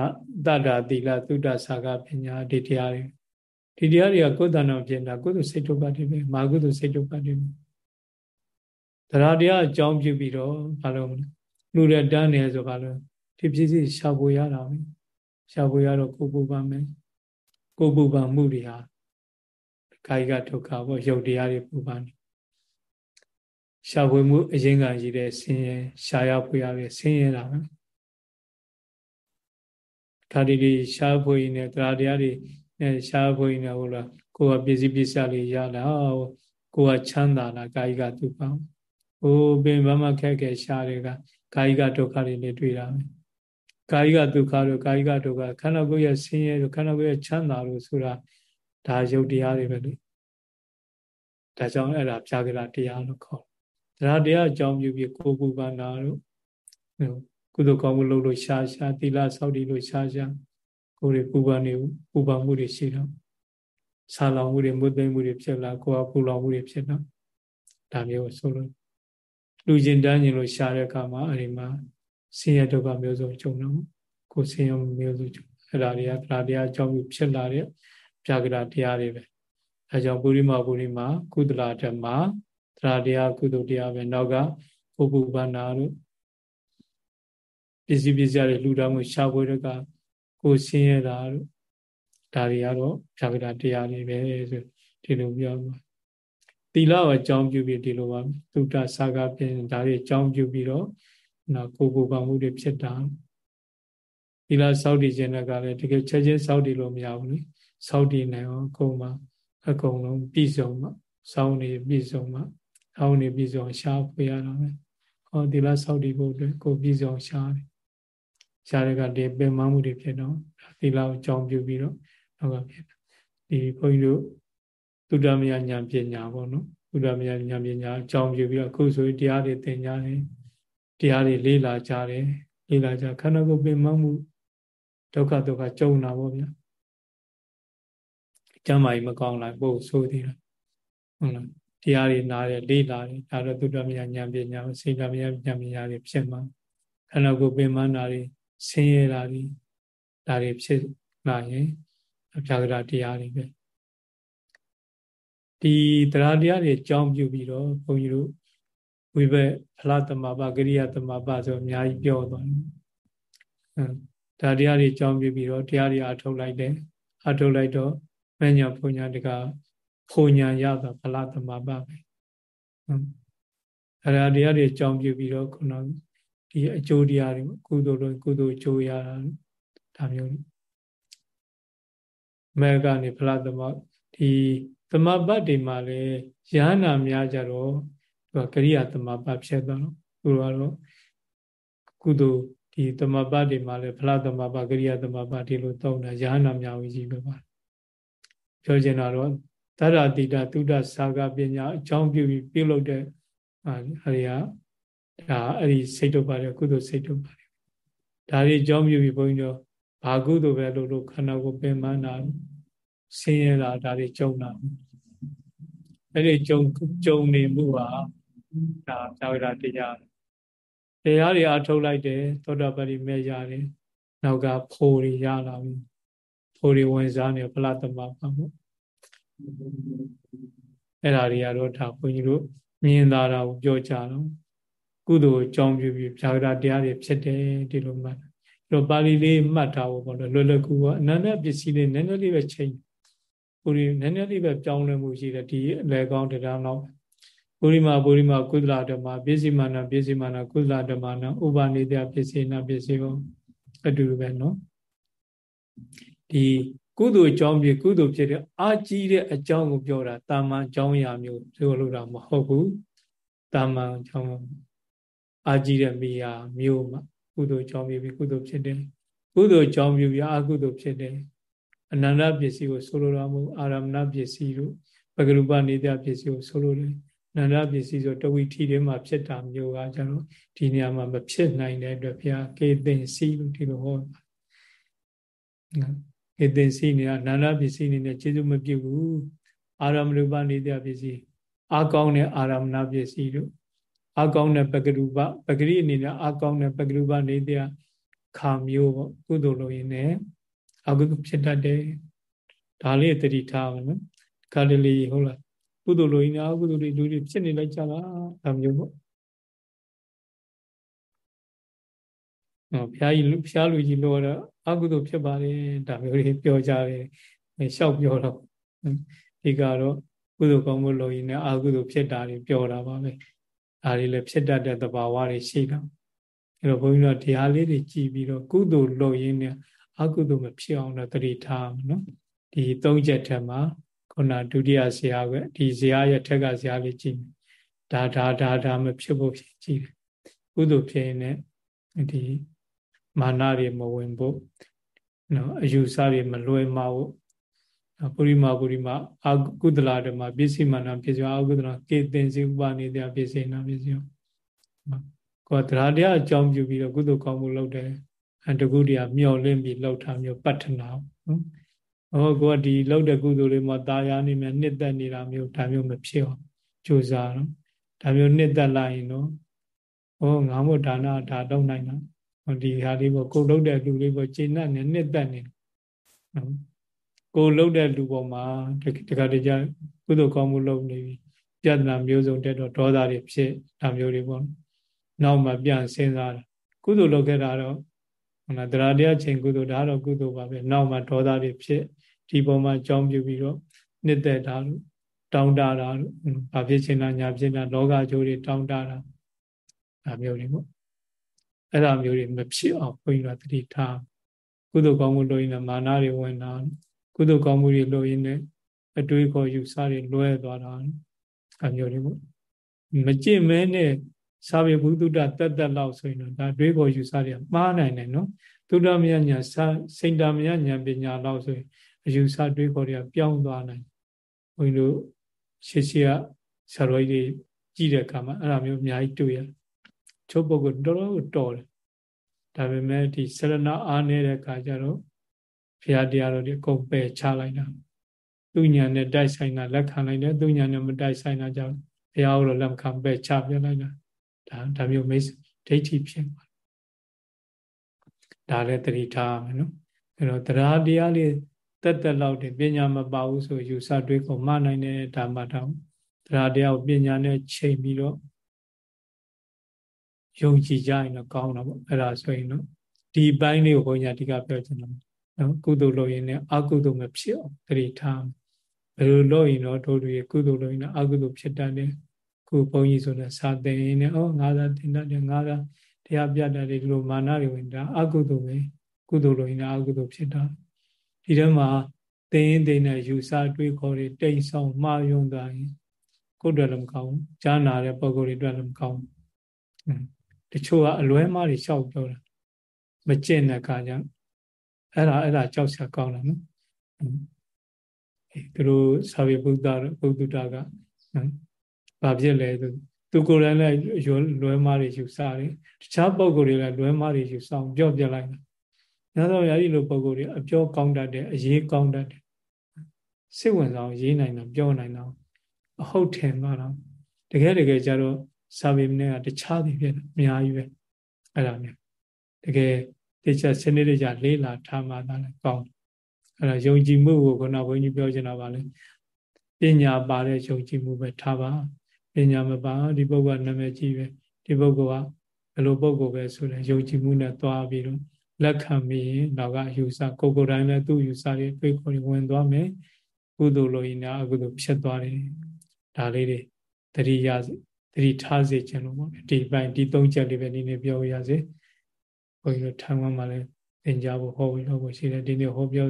တတ္တာသီလသုဒ္ဓဆာကပညာဒီတရားတွေဒီတရားတွေကကိုယ်တဏ္ဍာဖြစ်တာကုသိုလ်စိတ်ထုတ်ပါတယ်ပဲမာကုသိုလ်စိတ်ထုတ်ပါတယ် တရားတရားအကြောင်းပြုပြီးတော့ဘာလို့လူရတန်းနေဆိုဘာလို့ဒီပစ္စည်းရှာဖွေရတာပဲရှာဖွေရတော့ကိုပူပါမယ်ကိုပူပါမှုတွေဟာကာယကဒုက္ခပေါ့ရုပ်တရားတွေပူပါနေရှာဖွေမှုအရင်ကရည်တဲ့ဆင်းရဲရှားရဖွေရပဲဆင်းရဲတာပဲခါဒီဒီရှားဖွေနေတရားတရားတွေနဲ့ရှားဖွေနေဟုတ်လားကိုယ်ကပစ္စည်းပစ္စယလေးရလာကိုယ်ကချမ်းသာလာကာယကဒုက္ခ ဟိုပင်ဘာမှခက်ခဲရှားတွေကကာယကဒုက္ခတွေနဲ့တွေ့တာပဲကာယကဒုက္ခတို့ကာယကဒုက္ခခန္ဓာကိုယ်ရဲ့ဆင်းရဲတို့ခန္ဓာကိုယ်ရဲ့ချမ်းသာတို့ဆိုတာဒါယုတ်တရားတွေပဲလေဒါကြောင့်အဲ့ဒါဖြာကရတရားလို့ခေါ်တယ်တရားတရားအကြောင်းပြုပြီးကိုယ်ပူပန္နာတို့ကုသိုလ်ကောင်းမှုလုပ်လို့ရှားရှားသီလစောင့်တည်လို့ရှားရှားကိုယ်တွေပူပန်နေပူပန်မှုတွေရှိတော့ဆာလောင်မှုတွေမွတ်သိမ်းမှုတွေဖြစ်လာကိုယ်ကပူလောင်မှုတွေဖြစ်တော့ဒါမျိုးဆိုလို့ လူကျင်တန်းကျင်လို့ရှားတဲ့အခါမှာအဲ့ဒီမှာဆင်းရဲဒုက္ခမျိုးစုံကြုံတော့ကိုယ်ဆင်းရဲမျိုးစုံကြုံအဲ့ဒါတွေကတရားတရားအကြောင်းပြုဖြစ်လာတဲ့ပြာကရာတရားတွေပဲအဲကြောင့်ပုရိမပုရိမကုသလဓမ္မတရားတရားကုသိုလ်တရားပဲနောက်ကပုပ္ပပန္နာတို့ပစ္စည်းပစ္စည်းတွေလှူဒါန်းမှုရှားပွဲတွေကကိုဆင်းရဲတာတို့ဒါတွေကတော့ပြာကရာတရားတွေပဲဆိုဒီလိုပြောပါ သီလကိုအကြောင်းပြုပြီးဒီလိုပါသုတ္တစာကပြင်ဒါတွေအကြောင်းပြုပြီးတော့နော်ကိုကိုပါမှုတွေဖြစ်တာသီလစောင့်တည်ခြင်းကလည်းတကယ်ချက်ချင်းစောင့်တည်လို့မရဘူးလေစောင့်တည်နိုင်အောင်ကိုယ်မှာအကုန်လုံးပြည့်စုံမှစောင်းနေပြည့်စုံမှစောင်းနေပြည့်စုံရှားဖွေရတာပဲဟောဒီလားစောက်တည်ဖို့အတွက်ကိုပြည့်စုံရှားတယ်ရှားတဲ့ကဒီပင်မမှုတွေဖြစ်တော့ဒီလားကိုကြောင်းပြုပြီးတော့နောက်ကဖြစ်ဒီဘုန်းကြီးတို့ သုဒ္ဓမယညာပညာပေါ့နော်သုဒ္ဓမယညာပညာအကြောင်းပြုပြီးတော့အခုဆိုရင်တရားတွေသင်ကြားတယ်တရားတွေလေးလာကြတယ်လေးလာကြခန္ဓာကိုယ်ပင်မမှုဒုက္ခဒုက္ခကြုံတာပေါ့ဗျာကျမ်းမာကြီးမကောင်းလိုက်ပို့ဆိုသေးတာဟုတ်လားတရားတွေနားတယ်လေးလာတယ်ဒါတော့သုတ္တမယဉာဏ်ပညာစေတမယဉာဏ်ပညာတွေဖြစ်မှာခန္ဓာကိုယ်ပင်မနာတွေဆင်းရဲတာတွေဒါတွေဖြစ်လာရင်အပြာကရတရားတွေပဲ ဒီတရားတရားတွေအကြောင်းပြုပြီးတော့ဘုန်းကြီးတို့ဝိဘက်ဖလားတမပကရိယာတမပဆိုအများကြီးပြောသွားတယ်။ဒါတရားတွေအကြောင်းပြုပြီးတော့တရားတွေအထုတ်လိုက်တယ်။အထုတ်လိုက်တော့မညာဘုံညာတကဘုံညာရတာဖလားတမပပဲအရာတရားတွေအကြောင်းပြုပြီးတော့ခုနဒီအကျိုးတရားတွေကုသိုလ်လို့ကုသိုလ်အကျိုးရတာဒါမျိုးမေကနေဖလားသမဒီ သမပတ်တွေမှာလည်းရဟနာများကြတော့သူကကရိယာသမပတ်ဖြစ်သွားတော့သူကတော့ကုသိုလ်ဒီသမပတ်တွေမှာလည်းဖလားသမပတ်ကရိယာသမပတ်ဒီလိုသုံးတာရဟနာများဝင်ကြီးပဲပါပြောချင်တာတော့သရတိတသုဒ္ဓစာကပညာအကြောင်းပြုပြီးပြုလုပ်တဲ့ဟာတွေကဒါအဲ့ဒီစိတ်တုပ်ပါတယ်ကုသိုလ်စိတ်တုပ်ပါတယ်ဒါတွေအကြောင်းပြုပြီးဘုန်းကြီးတို့ဘာကုသိုလ်ပဲလို့လို့ခန္ဓာကိုယ်ပင်မနာ ဆင်းရဲတာဒါတွေကြုံတာအဲ့ဒီကြုံကြုံနေမှုဟာဒါသာဝရတရားတရားတွေအထုတ်လိုက်တယ်သောတာပတိမဲ့ရတယ်နောက်ကဖိုးတွေရလာပြီဖိုးတွေဝင်စားနေဖလားသမပါပေါ့အဲ့ဒါတွေကတော့ဒါဘုန်းကြီးတို့မြင်သာတာကိုပြောကြတော့ကုသိုလ်အကြောင်းပြုပြီးဖြာကတရားတွေဖြစ်တယ်ဒီလိုမှတ်တော့ပါဠိလေးမှတ်ထားဖို့ပေါ့လွယ်လွယ်ကူကအနန္တပစ္စည်းလေးနည်းနည်းလေးပဲချိန် ပုရိနည်းနည်းလေးပဲပြောင်းလဲမှုရှိတယ်ဒီလေကောင်းတရားတော့ပုရိမာပုရိမာကုသလဓမ္မပစ္စည်းမာနပစ္စည်းမာနကုသလဓမ္မနာဥပနိတပစ္စည်းနာပစ္စည်းကိုအတူတူပဲနော်ဒီကုသိုလ်အကြောင်းပြကုသိုလ်ဖြစ်တဲ့အာကြီးတဲ့အကြောင်းကိုပြောတာတာမန်အကြောင်းအရာမျိုးပြောလို့တာမဟုတ်ဘူးတာမန်အကြောင်းအာကြီးတဲ့မိယာမျိုးမှာကုသိုလ်အကြောင်းပြပြီးကုသိုလ်ဖြစ်တယ်ကုသိုလ်အကြောင်းပြပြီးအကုသိုလ်ဖြစ်တယ် အနန္တပစ္စည်းကိုဆိုလိုတာမဟုတ်အာရမဏပစ္စည်းတို့ပဂရုပနေတဲ့ပစ္စည်းကိုဆိုလိုတယ်အနန္တပစ္စည်းဆိုတဝိထီထဲမှာဖြစ်တာမျိုးကကျတော့ဒီနေရာမှာမဖြစ်နိုင်တဲ့အတွက်ဘုရားကေသင်စီလို့ဒီလိုဟောကေသင်စီနေအနန္တပစ္စည်းနေနဲ့ကျေစုမပြုတ်ဘူးအာရမဏုပနေတဲ့ပစ္စည်းအာကောင်းတဲ့အာရမဏပစ္စည်းတို့အာကောင်းတဲ့ပဂရုပပဂရိအနေနဲ့အာကောင်းတဲ့ပဂရုပနေတဲ့ခါမျိုးပေါ့ကုသိုလ်လို့ရင်းနဲ့ အကုသိုလ်ဖြစ်တတ်တယ်ဒါလေးတတိထားပါနော်ခါတလေဟုတ်လားကုသိုလ်လိုရင်းနဲ့အကုသိုလ်တွေလူတွေဖြစ်နေလိုက်ကြတာဒါမျိုးပေါ့ဟောဘုရားကြီးဘုရားလူကြီးလို့တော့အကုသိုလ်ဖြစ်ပါတယ်ဒါမျိုးတွေပြောကြတယ်ရှောက်ပြောတော့ဒီကတော့ကုသိုလ်ကောင်းမှုလိုရင်းနဲ့အကုသိုလ်ဖြစ်တာတွေပြောတာပါပဲဒါတွေလည်းဖြစ်တတ်တဲ့သဘာဝတွေရှိတာအဲတော့ဘုန်းကြီးတို့တရားလေးတွေကြည်ပြီးတော့ကုသိုလ်လိုရင်းနဲ့ အကုသိုလ်မဖြစ်အောင်တော့တတိထားမယ်နော်ဒီသုံးချက်ထက်မှာခုနဒုတိယဇာကဒီဇာရဲ့ထက်ကဇာလေးကြည့်ဒါဒါဒါဒါမဖြစ်ဖို့ကြည့်တယ်ကုသိုလ်ဖြစ်ရင်လည်းဒီမာနတွေမဝင်ဖို့နော်အယူဆတွေမလွယ်မဖို့ပုရိမာပုရိမာအာကုသလာဓမ္မပစ္စည်းမာနပစ္စည်းအာကုသလာကေတင်စီဥပနိတပစ္စည်းနာပစ္စည်းကိုယ်တရားတရားအကြောင်းပြုပြီးတော့ကုသိုလ်ကောင်းမှုလုပ်တယ် တကုတည်းကမျောလင့်ပြီးလှုပ်ထားမျိုးပတ္ထနာနော်ဟောကိုကဒီလှုပ်တဲ့ကုသိုလ်လေးမှာตาရနေမြနှစ်သက်နေတာမျိုးဒါမျိုးမဖြစ်အောင်ကြိုးစားနော်ဒါမျိုးနှစ်သက်လိုက်ရင်တော့ဟောငါမို့ဒါနဒါတော့နိုင်တာဟောဒီဟာလေးပေါ့ကိုလှုပ်တဲ့လူလေးပေါ့ကျင့်နဲ့နှစ်သက်နေနော်ကိုလှုပ်တဲ့လူပေါ်မှာတခါတကြကုသိုလ်ကောင်းမှုလုပ်နေပြီပြဿနာမျိုးစုံတက်တော့ဒေါသတွေဖြစ်ဒါမျိုးတွေပေါ့နောက်မှပြန်စဉ်းစားတာကုသိုလ်လုပ်ခဲ့တာတော့ ဟုတ်လားတရားတရားချိန်ကုသိုလ်ဒါတော့ကုသိုလ်ပါပဲနောက်မှဒေါသတွေဖြစ်ဒီပုံမှာကြောင်းပြပြီးတော့နှစ်သက်တာလို့တောင်းတတာလို့ဘာဖြစ်ချင်တာညာဖြစ်တာလောကကြိုးတွေတောင်းတတာဒါမျိုးတွေပေါ့အဲ့ဒါမျိုးတွေမဖြစ်အောင်ဘုန်းကြီးကတတိထားကုသိုလ်ကောင်းမှုလို့ရင်မာနတွေဝင်တာကုသိုလ်ကောင်းမှုတွေလို့ရင်လည်းအတွေးခေါ်ယူဆတွေလွဲသွားတာအမျိုးတွေပေါ့မကြင့်မဲနဲ့ စာပေဘုဒ္ဓတက်တက်လောက်ဆိုရင်တော့ဒါတွေးခေါ်ယူဆတွေကမှားနိုင်တယ်နော်သုဒ္ဓမယညာစိတ်တမယညာပညာလောက်ဆိုရင်အယူဆတွေးခေါ်တွေကပြောင်းသွားနိုင်ဘုန်းကြီးတို့ရှေ့ရှေ့ကဆရာတော်ကြီးကြည့်တဲ့အခါမှာအဲ့လိုမျိုးအများကြီးတွေ့ရချုပ်ပုဂ္ဂိုလ်တော်တော်တော်တယ်ဒါပေမဲ့ဒီဆရဏအားနေတဲ့အခါကျတော့ဘုရားတရားတော်တွေအကုန်ပယ်ချလိုက်တာသူညာနဲ့တိုက်ဆိုင်တာလက်ခံလိုက်တယ်သူညာနဲ့မတိုက်ဆိုင်တာကြောင့်ဘုရားကိုလက်ခံပယ်ချပြလိုက်တာ ဒါဒါမျိုးမိတ်ဒိဋ္ဌိဖြစ်ပါဒါလည်းတတိထားမယ်နော်အဲ့တော့တရားတရားလေးတက်တက်လောက်တယ်ပညာမပါဘူးဆိုယူဆတွေးကိုမှားနိုင်တဲ့ဓမ္မတောင်တရားတရားကိုပညာနဲ့ချိန်ပြီးတော့ယုံကြည်ကြရင်တော့ကောင်းတာပေါ့အဲ့ဒါဆိုရင်တော့ဒီပိုင်းလေးကိုဘုန်းကြီးအဓိကပြောချင်တယ်နော်ကုသိုလ်လုပ်ရင်လည်းအကုသိုလ်မဖြစ်အောင်တတိထားဘယ်လိုလုပ်ရင်တော့တို့တွေကုသိုလ်လုပ်ရင်အကုသိုလ်ဖြစ်တတ်တယ် ခုဘုန်းကြီးဆိုတော့စာသင်နေဩငါသာသင်တတ်တယ်ငါသာတရားပြတတ်တယ်ဒီလိုမာနတွေဝင်တာအကုသိုလ်ပဲကုသိုလ်လို့ရင်အကုသိုလ်ဖြစ်တာဒီထဲမှာသင်ရင်သင်တဲ့ယူဆတွေးခေါ်တွေတိတ်ဆောင်မှားယွန်းသွားရင်ကိုယ်တွေလည်းမကောင်းဘူးကြားနာတဲ့ပုံကိုယ်တွေအတွက်လည်းမကောင်းဘူးတချို့ကအလွဲမှားတွေလျှောက်ပြောတာမကျင့်တဲ့အခါကျအဲ့ဒါအဲ့ဒါကြောက်စရာကောင်းတယ်နော်သူတို့သာဝေဘုဒ္ဓဘုဒ္ဓတာကနော် ဘာဖြစ်လဲသူသူကိုယ်တိုင်လည်းလွဲမှားတွေယူဆတယ်တခြားပုံကိုယ်တွေလည်းလွဲမှားတွေယူဆအောင်ပြောပြလိုက်တာညသောရာဒီလိုပုံကိုယ်တွေအပြောကောင်းတတ်တယ်အရေးကောင်းတတ်တယ်စိတ်ဝင်စားအောင်ရေးနိုင်တာပြောနိုင်တာအဟုတ်ထင်သွားတော့တကယ်တကယ်ကျတော့စာပေနဲ့ကတခြားတွေဖြစ်တယ်အများကြီးပဲအဲ့ဒါမျိုးတကယ်တေချာစနစ်တကျလေးလာထားမှသာလည်းကောင်းအဲ့ဒါယုံကြည်မှုကိုခုနဘုန်းကြီးပြောချင်တာပါလေပညာပါတဲ့ယုံကြည်မှုပဲထားပါ ပညာမပါဒီပုဂ္ဂိုလ်ကနာမည်ကြီးပဲဒီပုဂ္ဂိုလ်ကဘယ်လိုပုဂ္ဂိုလ်ပဲဆိုလဲယုံကြည်မှုနဲ့သွားပြီးတော့လက်ခံပြီးရင်တော့ကယူဆကိုကိုယ်တိုင်လည်းသူ့ယူဆတွေတွေးခေါ်တွေဝင်သွားမယ်ကုသိုလ်လို့ရင်အကုသိုလ်ဖြစ်သွားတယ်ဒါလေးတွေတတိယတတိထားစေခြင်းလို့ပေါ့ဒီပိုင်းဒီသုံးချက်လေးပဲဒီနေ့ပြောရစေဘုန်းကြီးတို့ထိုင်ဝမ်မှာလည်းသင်ကြားဖို့ဟောပြီးတော့ရှိတယ်ဒီနေ့ဟောပြော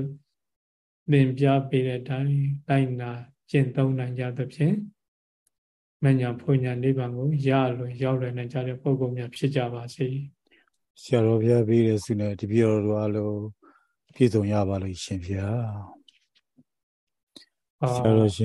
သင်ပြပေးတဲ့တိုင်းတိုင်းနာကျင့်သုံးနိုင်ကြသဖြင့် မညာဖွညာနိဗ္ဗာန်ကိုရလွယ်ရောက်လွယ်နိုင်ကြတဲ့ပုဂ္ဂိုလ်များဖြစ်ကြပါစေဆရာတော်ဘုရားပြီးတဲ့ဆုနဲ့တပည့်တော်တို့အားလုံးပြည့်စုံရပါလို့ရှင်ဗျာဆရာတော်ရှင်